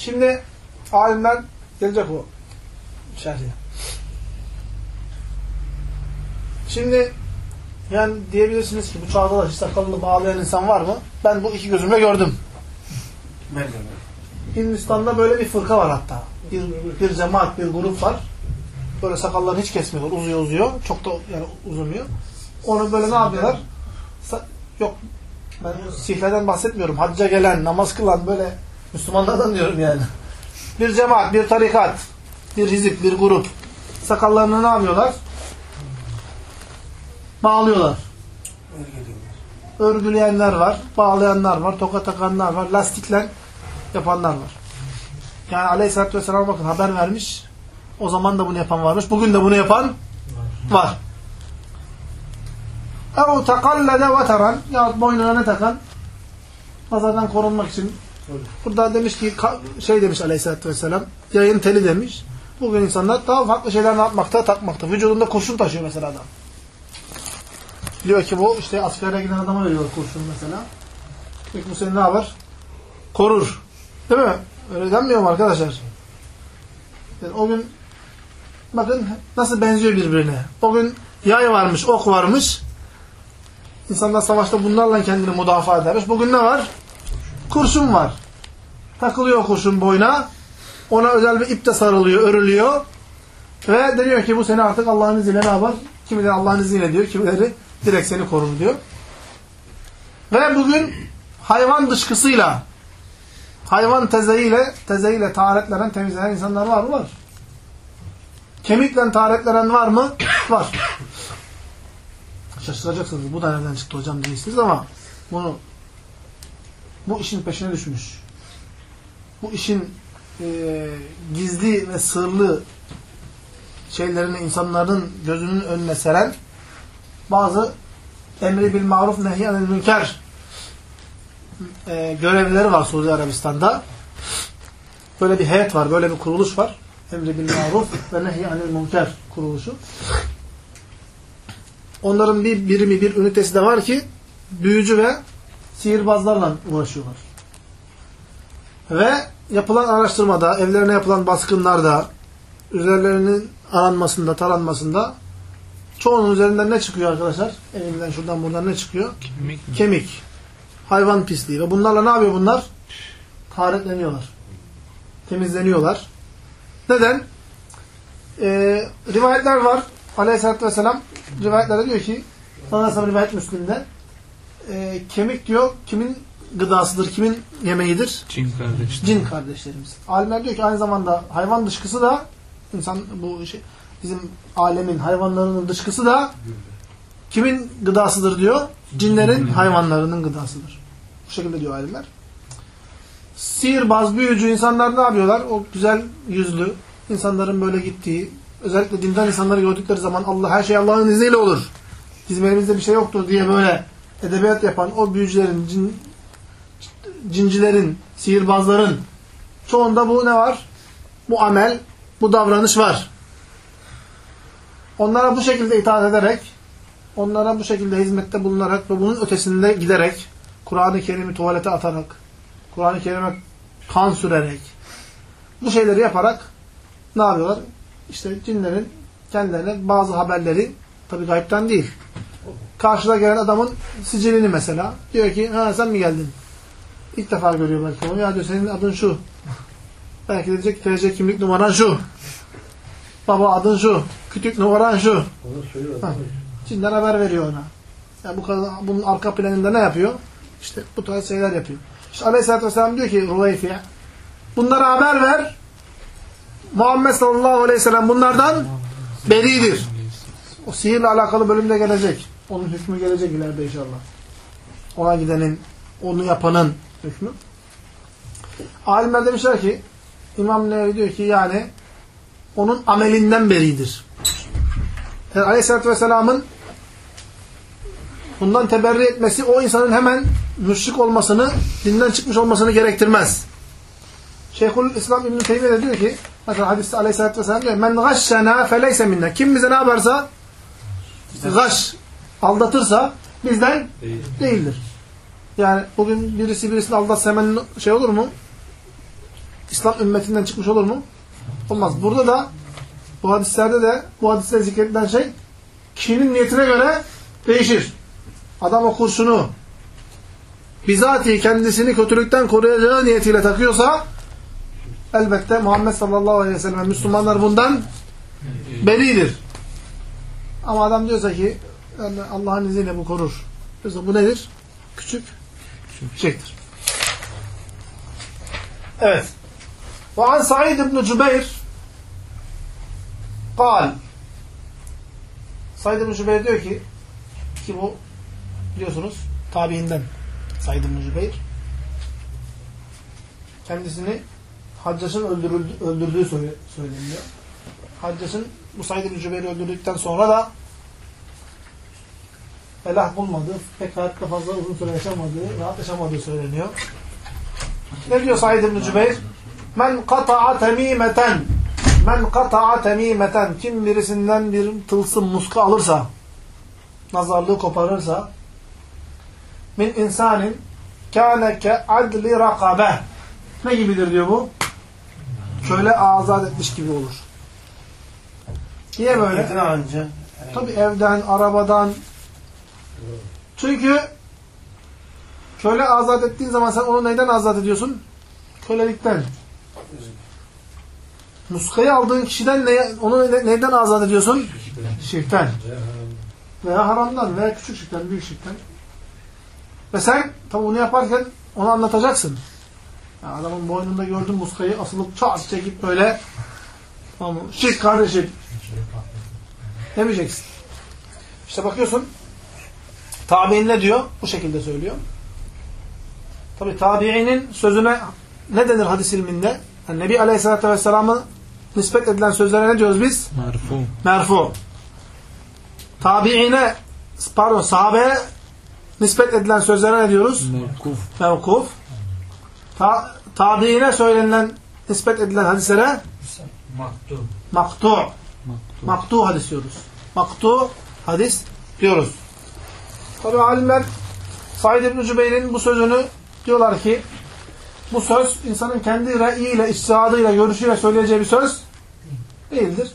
S1: Şimdi alimler gelecek o şerhiye. Şimdi yani diyebilirsiniz ki bu çağda da hiç sakalını bağlayan insan var mı? Ben bu iki gözümle gördüm. Hindistan'da böyle bir fırka var hatta. Bir, bir cemaat, bir grup var. Böyle sakallarını hiç kesmiyorlar. Uzuyor uzuyor. Çok da yani uzamıyor. Onu böyle ne yapıyorlar? Sa- Yok ben sihlerden bahsetmiyorum. Hacca gelen, namaz kılan böyle Müslümanlardan diyorum yani. Bir cemaat, bir tarikat, bir hizip, bir grup. Sakallarını ne yapıyorlar? Bağlıyorlar. Örgüleyenler var, bağlayanlar var, toka takanlar var, lastikler yapanlar var. Yani Aleyhisselatü Vesselam bakın haber vermiş. O zaman da bunu yapan varmış. Bugün de bunu yapan var. Ev takallede veteran yahut boynuna ne takan? Pazardan korunmak için. Burada demiş ki şey demiş Aleyhisselatü Vesselam yayın teli demiş. Bugün insanlar daha farklı şeyler yapmakta? Takmakta. Vücudunda kurşun taşıyor mesela adam. Diyor ki bu işte askere giden adama veriyor kurşun mesela. Peki bu seni ne yapar? Korur. Değil mi? Öyle denmiyor mu arkadaşlar? Yani o gün bakın nasıl benziyor birbirine. O gün yay varmış, ok varmış. İnsanlar savaşta bunlarla kendini müdafaa edermiş. Bugün ne var? Kurşun var. Takılıyor kurşun boyuna. Ona özel bir ip de sarılıyor, örülüyor. Ve deniyor ki bu seni artık Allah'ın izniyle ne yapar? Kimileri Allah'ın izniyle diyor, kimileri direkt seni korur diyor. Ve bugün hayvan dışkısıyla hayvan tezeyiyle tezeyiyle taharetlenen, temizlenen insanlar var mı? Var. Kemikle taharetlenen var mı? Var. Şaşıracaksınız. Bu da nereden çıktı hocam değilsiniz ama bunu bu işin peşine düşmüş. Bu işin e, gizli ve sırlı şeylerini insanların gözünün önüne seren bazı emri bil maruf nehyanil münker e, görevlileri var Suudi Arabistan'da. Böyle bir heyet var, böyle bir kuruluş var. Emri bil maruf ve nehyanil münker kuruluşu. Onların bir birimi, bir ünitesi de var ki büyücü ve sihirbazlarla uğraşıyorlar. Ve yapılan araştırmada, evlerine yapılan baskınlarda, üzerlerinin aranmasında, taranmasında çoğunun üzerinden ne çıkıyor arkadaşlar? Elimden şuradan buradan ne çıkıyor?
S3: Kemik mi?
S1: Kemik. Hayvan pisliği. Ve bunlarla ne yapıyor bunlar? Taharetleniyorlar. Temizleniyorlar. Neden? Ee, rivayetler var. Aleyhisselatü Vesselam rivayetlerde diyor ki sanırsam rivayet Müslim'de e, kemik diyor kimin gıdasıdır, kimin yemeğidir?
S3: Cin kardeşler.
S1: Cin kardeşlerimiz. Alimler diyor ki aynı zamanda hayvan dışkısı da insan bu şey, bizim alemin hayvanlarının dışkısı da kimin gıdasıdır diyor? Cinlerin, hayvanlarının gıdasıdır. Bu şekilde diyor alimler. Sihirbaz, büyücü insanlar ne yapıyorlar? O güzel yüzlü insanların böyle gittiği, özellikle dinden insanları gördükleri zaman Allah her şey Allah'ın izniyle olur. Bizim elimizde bir şey yoktur diye böyle edebiyat yapan o büyücülerin, cin, cincilerin, sihirbazların çoğunda bu ne var? Bu amel, bu davranış var. Onlara bu şekilde itaat ederek, onlara bu şekilde hizmette bulunarak ve bunun ötesinde giderek, Kur'an-ı Kerim'i tuvalete atarak, Kur'an-ı Kerim'e kan sürerek, bu şeyleri yaparak ne yapıyorlar? İşte cinlerin kendilerine bazı haberleri, tabi gaybden değil, karşıda gelen adamın sicilini mesela, diyor ki, ha sen mi geldin? İlk defa görüyor belki onu. Ya diyor senin adın şu. Belki de diyecek TC kimlik numaran şu. Baba adın şu. Kütük numaran şu. Ha. Haber veriyor ona. Yani bu kadar, bunun arka planında ne yapıyor? İşte bu tarz şeyler yapıyor. İşte Aleyhisselatü Vesselam diyor ki Ruveyfi'ye bunlara haber ver. Muhammed sallallahu aleyhi ve sellem bunlardan beridir. O sihirle alakalı bölümde gelecek. Onun hükmü gelecek ileride inşallah. Ona gidenin, onu yapanın hükmü. Alimler demişler ki İmam Nevevi diyor ki yani onun amelinden beridir. Yani Aleyhisselatü Vesselam'ın bundan teberri etmesi o insanın hemen müşrik olmasını, dinden çıkmış olmasını gerektirmez. Şeyhül İslam İbn-i Teymiye de diyor ki mesela hadiste Aleyhisselatü Vesselam diyor men gashşena feleyse minne. Kim bize ne yaparsa gaş aldatırsa bizden değildir. Yani bugün birisi birisini aldatsa hemen şey olur mu? İslam ümmetinden çıkmış olur mu? Olmaz. Burada da bu hadislerde de bu hadiste zikredilen şey kişinin niyetine göre değişir. Adam o kurşunu bizatihi kendisini kötülükten koruyacağı niyetiyle takıyorsa elbette Muhammed sallallahu aleyhi ve sellem Müslümanlar bundan beridir. Ama adam diyorsa ki yani Allah'ın izniyle bu korur. Yoksa bu nedir? Küçük şirktir. Evet. Ve an Sa'id ibn Cübeyr kal Sa'id ibn Cübeyr diyor ki ki bu biliyorsunuz tabiinden Sa'id ibn Cübeyr kendisini Haccas'ın öldürüldü, öldürdüğü söyleniyor. Haccas'ın bu Said bin Cübeyr'i öldürdükten sonra da felah bulmadığı, pek hayatta fazla uzun süre yaşamadığı, rahat yaşamadığı söyleniyor. Ne diyor Said ibn Cübeyr? Men kata'a temimeten Men kata'a temimeten Kim birisinden bir tılsım muska alırsa nazarlığı koparırsa min insanin kâne ke adli rakabe ne gibidir diyor bu? Köle azat etmiş gibi olur. Niye böyle? Tabi evden, arabadan. Çünkü köle azat ettiğin zaman sen onu neyden azat ediyorsun? Kölelikten. Muskayı aldığın kişiden ne, onu ne- neyden azat ediyorsun? Şirkten. Veya haramdan veya küçük şirkten, büyük şirkten. Ve sen tabi bunu yaparken onu anlatacaksın. Ya adamın boynunda gördün muskayı asılıp çat çekip böyle tamam, şirk kardeşim demeyeceksin. İşte bakıyorsun tabi'in ne diyor? Bu şekilde söylüyor. Tabi tabi'inin sözüne ne denir hadis ilminde? Yani Nebi Aleyhisselatü Vesselam'ı nispet edilen sözlere ne diyoruz biz?
S3: Merfu.
S1: Merfu. Tabi'ine pardon sahabeye nispet edilen sözlere ne diyoruz?
S3: Mevkuf.
S1: Mevkuf. Ta, tabi'ine söylenilen nispet edilen hadislere
S2: Maktu.
S1: maktu. Maktu hadis diyoruz. Maktu hadis diyoruz. Tabi alimler Said İbn Cübeyr'in bu sözünü diyorlar ki bu söz insanın kendi re'iyle, içtihadıyla, görüşüyle söyleyeceği bir söz değildir.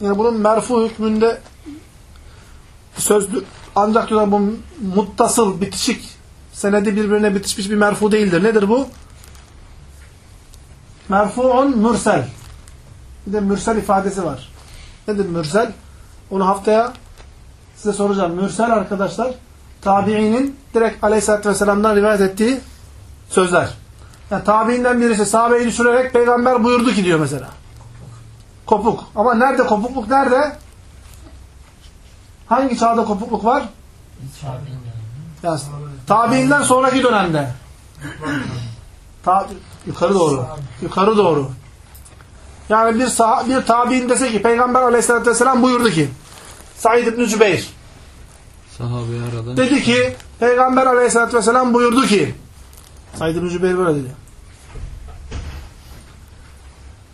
S1: Yani bunun merfu hükmünde sözdür. Ancak diyorlar bu muttasıl, bitişik, senedi birbirine bitişmiş bir merfu değildir. Nedir bu? Merfu'un mürsel. Bir de mürsel ifadesi var. Nedir mürsel? Onu haftaya size soracağım. Mürsel arkadaşlar tabiinin direkt aleyhissalatü vesselam'dan rivayet ettiği sözler. Yani tabiinden birisi sahabeyi düşürerek peygamber buyurdu ki diyor mesela. Kopuk. Ama nerede kopukluk nerede? Hangi çağda kopukluk var? Yani, tabiinden sonraki dönemde. Ta yukarı doğru. Yukarı doğru. Yani bir sah bir tabiin dese ki Peygamber aleyhissalatü vesselam buyurdu ki Said İbni Cübeyr
S3: Sahabeyi aradan.
S1: dedi ki Peygamber aleyhissalatü vesselam buyurdu ki Said İbni Cübeyr böyle dedi.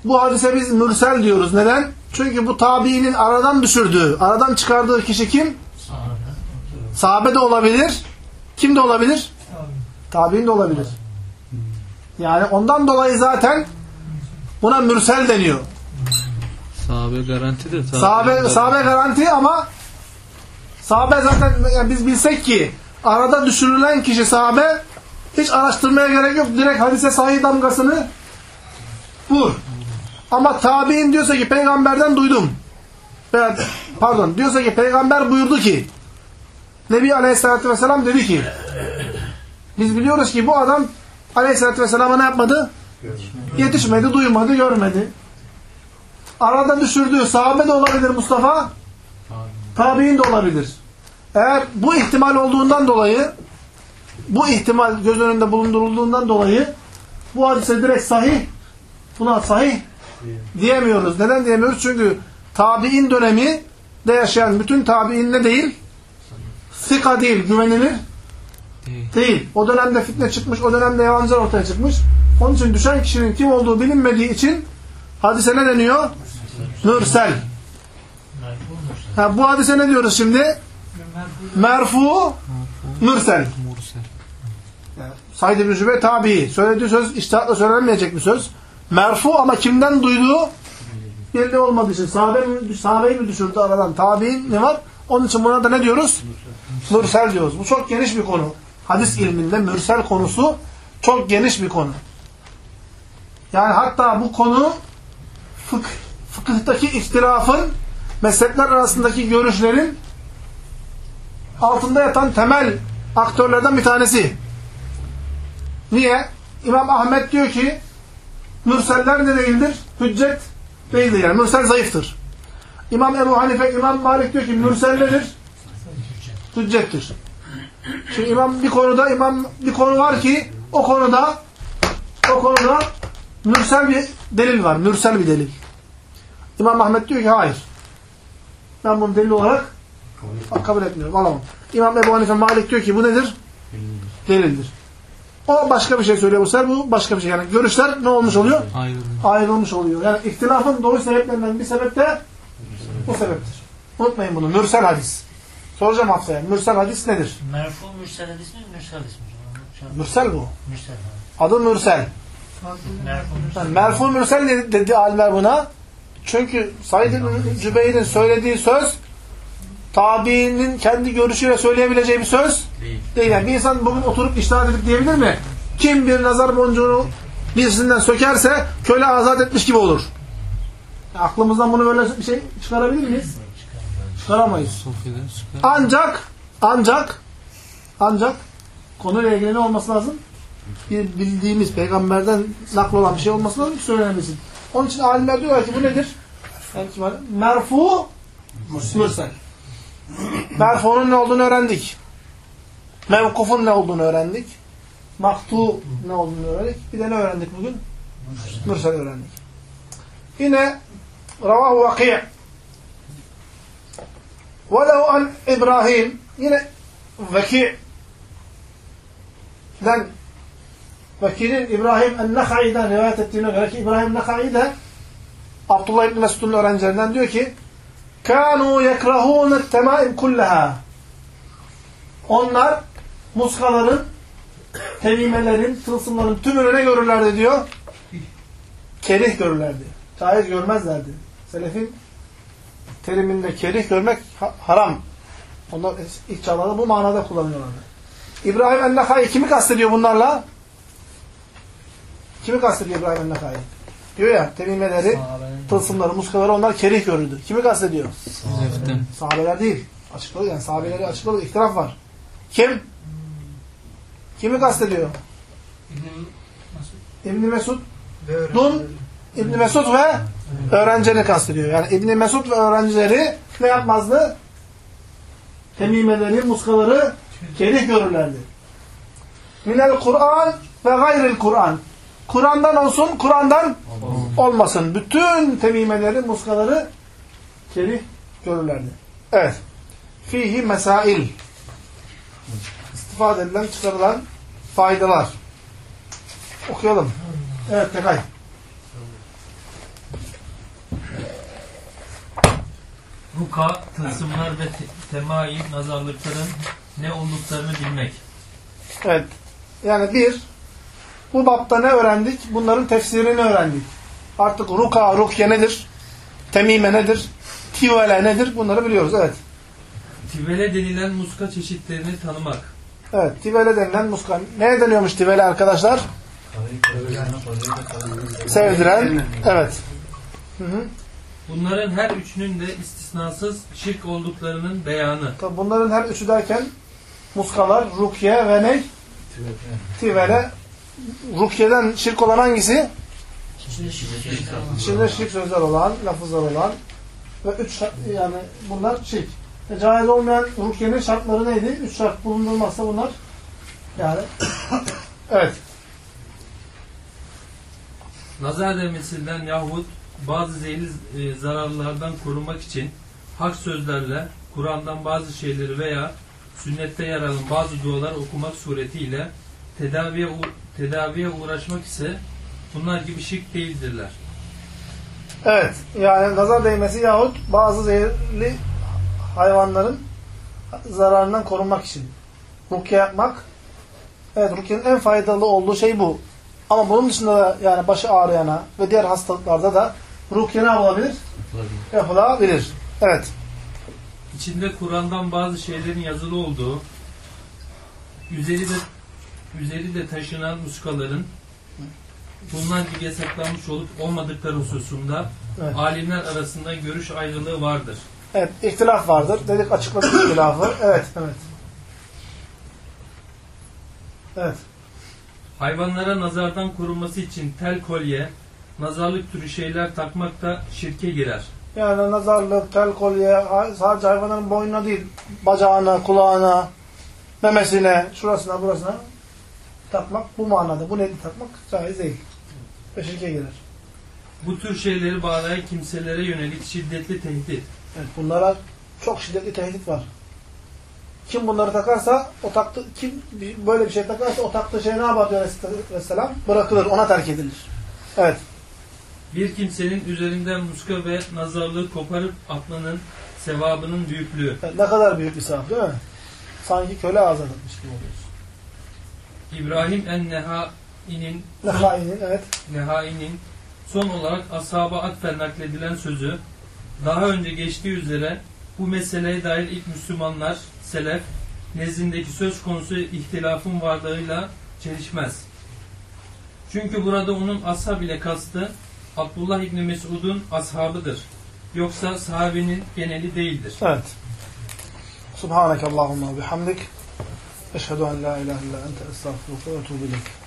S1: Bu hadise biz mürsel diyoruz. Neden? Çünkü bu tabiinin aradan düşürdüğü, aradan çıkardığı kişi kim? Sahabe de olabilir. Kim de olabilir? Tabi'in de olabilir. Yani ondan dolayı zaten buna mürsel deniyor.
S3: Sahabe garantidir. Tabi-
S1: Sahabe, sahabe garanti ama sahabe zaten yani biz bilsek ki arada düşürülen kişi sahabe hiç araştırmaya gerek yok. Direkt hadise sahih damgasını vur. Ama tabi'in diyorsa ki peygamberden duydum. Pardon diyorsa ki peygamber buyurdu ki Nebi Aleyhisselatü Vesselam dedi ki biz biliyoruz ki bu adam Aleyhisselatü Vesselam'a ne yapmadı? Yetişmedi, duymadı, görmedi. arada düşürdüğü sahabe de olabilir Mustafa. Tabi'in de olabilir. Eğer bu ihtimal olduğundan dolayı bu ihtimal göz önünde bulundurulduğundan dolayı bu hadise direkt sahih buna sahih diyemiyoruz. Neden diyemiyoruz? Çünkü tabi'in dönemi de yaşayan bütün tabi'in ne değil? Sika değil, güvenilir
S3: Değil.
S1: değil. O dönemde fitne çıkmış, o dönemde yalancılar ortaya çıkmış. Onun için düşen kişinin kim olduğu bilinmediği için hadise ne deniyor? Mürsel. Ha, bu hadise ne diyoruz şimdi? Merfu, mürsel.
S3: Mursel.
S1: Said ibn Zübeyir tabi. Söylediği söz iştihatla söylenmeyecek bir söz. Merfu ama kimden duyduğu belli olmadığı için. Sahabe mi, sahabeyi mi düşürdü aradan? Tabi'in ne var? Onun için buna da ne diyoruz? Mürsel diyoruz. Bu çok geniş bir konu. Hadis ilminde mürsel konusu çok geniş bir konu. Yani hatta bu konu fıkh, fıkıhtaki ihtilafın mezhepler arasındaki görüşlerin altında yatan temel aktörlerden bir tanesi. Niye? İmam Ahmet diyor ki mürseller ne değildir? Hüccet değildir yani. Mürsel zayıftır. İmam Ebu Hanife, İmam Malik diyor ki mürsel nedir? Hüccettir. Şimdi imam bir konuda imam bir konu var ki o konuda o konuda mürsel bir delil var. Mürsel bir delil. İmam Ahmet diyor ki hayır. Ben bunu delil olarak kabul etmiyorum. Alamam. İmam Ebu Hanife Malik diyor ki bu nedir? Delildir. O başka bir şey söylüyor bu sefer. Bu başka bir şey. Yani görüşler ne olmuş oluyor?
S3: Ayrılıyor.
S1: Ayrılmış oluyor. Yani ihtilafın doğru sebeplerinden bir sebep de bu sebeptir. Unutmayın bunu. Mürsel hadis. Soracağım haftaya. Mürsel hadis nedir?
S4: Merfu mürsel hadis mi? Mürsel hadis mi?
S1: Mürsel bu.
S4: Mürsel.
S1: Adı Mürsel. Yani merfu Mürsel dedi, dedi alimler buna. Çünkü Said bin Cübeyr'in söylediği söz tabiinin kendi görüşüyle söyleyebileceği bir söz
S2: Değil.
S1: değil. Yani bir insan bugün oturup iştahat edip diyebilir mi? Kim bir nazar boncuğunu birisinden sökerse köle azat etmiş gibi olur. Ya aklımızdan bunu böyle bir şey çıkarabilir miyiz? Çıkaramayız. Ancak ancak ancak konuyla ilgili ne olması lazım? Bir bildiğimiz peygamberden nakl olan bir şey olması lazım ki söylenebilsin. Onun için alimler diyorlar ki bu nedir? Yani? Merfu mürsel. Merfu'nun ne olduğunu öğrendik. Mevkufun ne olduğunu öğrendik. Maktu ne olduğunu öğrendik. Bir de ne öğrendik bugün? Mürsel öğrendik. Yine Ravahu Vakî' وَلَوْ an İbrahim yine Veki'den Veki'nin İbrahim el-Nekha'i'den rivayet ettiğine göre ki İbrahim Nekha'i de Abdullah İbni Mesud'un öğrencilerinden diyor ki كَانُوا يَكْرَهُونَ التَّمَائِمْ كُلَّهَا Onlar muskaların, temimelerin, tılsımların tümünü ne görürlerdi diyor? Kerih görürlerdi. Caiz görmezlerdi. Selefin teriminde kerih görmek ha- haram. Onlar ilk çağlarda bu manada kullanıyorlardı. İbrahim el-Nekai kimi kastediyor bunlarla? Kimi kastediyor İbrahim el-Nekai? Diyor ya temimeleri, tılsımları, muskaları onlar kerih görürdü. Kimi kastediyor?
S3: Zeften.
S1: Sahabeler değil. Açıkladı yani sahabeleri açıkladı. İhtilaf var. Kim? Kimi kastediyor? İbn Mesud, Dun, İbn Mesud ve öğrencilerini kastediyor. Yani İbn Mesud ve öğrencileri ne yapmazdı? Temimeleri, muskaları kerih görürlerdi. Minel Kur'an ve gayril Kur'an. Kur'an'dan olsun, Kur'an'dan olmasın. Bütün temimeleri, muskaları kerih görürlerdi. Evet. Fihi mesail. İstifade edilen, çıkarılan faydalar. Okuyalım. Evet, Tekay.
S5: Ruka, tılsımlar ve te temaim, nazarlıkların ne olduklarını bilmek.
S1: Evet. Yani bir, bu bapta ne öğrendik? Bunların tefsirini öğrendik. Artık ruka, rukye nedir? Temime nedir? Tivele nedir? Bunları biliyoruz. Evet.
S5: Tivele denilen muska çeşitlerini tanımak.
S1: Evet. Tivele denilen muska. Neye deniyormuş tivele arkadaşlar? Sevdiren. Evet. Hı hı.
S5: Bunların her üçünün de istisnasız şirk olduklarının beyanı.
S1: Tabi bunların her üçü derken muskalar, rukye ve ne? Tivele. Rukyeden şirk olan hangisi? İçinde şirk sözler olan, lafızlar olan ve üç şart, yani bunlar şirk. E, caiz olmayan rukiyenin şartları neydi? Üç şart bulundurmazsa bunlar yani evet.
S5: Nazar değmesinden yahut bazı zehirli e, zararlardan korunmak için hak sözlerle Kur'an'dan bazı şeyleri veya sünnette yer alan bazı dualar okumak suretiyle tedaviye tedaviye uğraşmak ise bunlar gibi şirk değildirler.
S1: Evet. Yani nazar değmesi yahut bazı zehirli hayvanların zararından korunmak için. Rukiye yapmak evet rukiyenin en faydalı olduğu şey bu. Ama bunun dışında da yani başı ağrıyana ve diğer hastalıklarda da rukiye ne yapılabilir? Yapılabilir. Evet.
S5: İçinde Kur'an'dan bazı şeylerin yazılı olduğu, üzeri de üzeri de taşınan muskaların bunlar gibi yasaklanmış olup olmadıkları hususunda
S1: Evet.
S5: alimler arasında görüş ayrılığı vardır.
S1: Evet. ihtilaf vardır. Dedik açıkladık ihtilafı. Evet. Evet. Evet.
S5: Hayvanlara nazardan korunması için tel kolye, nazarlık türü şeyler takmak da şirke girer.
S1: Yani nazarlık, tel kolye sadece hayvanların boynuna değil, bacağına, kulağına, memesine, şurasına, burasına takmak bu manada. Bu nedir takmak? Caiz değil. Ve şirke girer.
S5: Bu tür şeyleri bağlayan kimselere yönelik şiddetli tehdit.
S1: Evet, bunlara çok şiddetli tehdit var. Kim bunları takarsa, o taktı, kim böyle bir şey takarsa o taktığı şey ne yapar diyor Aleyhisselam? Bırakılır, ona terk edilir. Evet.
S5: Bir kimsenin üzerinden muska ve nazarlığı koparıp atmanın sevabının büyüklüğü.
S1: Evet, Ne kadar büyük bir sevap değil mi? Sanki köle azat etmiş gibi oluyorsun.
S5: İbrahim en-Nehai'nin
S1: Nehainin, evet.
S5: Nehai'nin son olarak ashaba atfen nakledilen sözü daha önce geçtiği üzere bu meseleye dair ilk Müslümanlar, selef, nezdindeki söz konusu ihtilafın varlığıyla çelişmez. Çünkü burada onun ashab ile kastı Abdullah İbni Mesud'un ashabıdır. Yoksa sahabenin geneli değildir.
S1: Evet. Subhaneke Allahumma bihamdik. Eşhedü en la ilahe illa ente estağfurullah ve etûbü ileyk.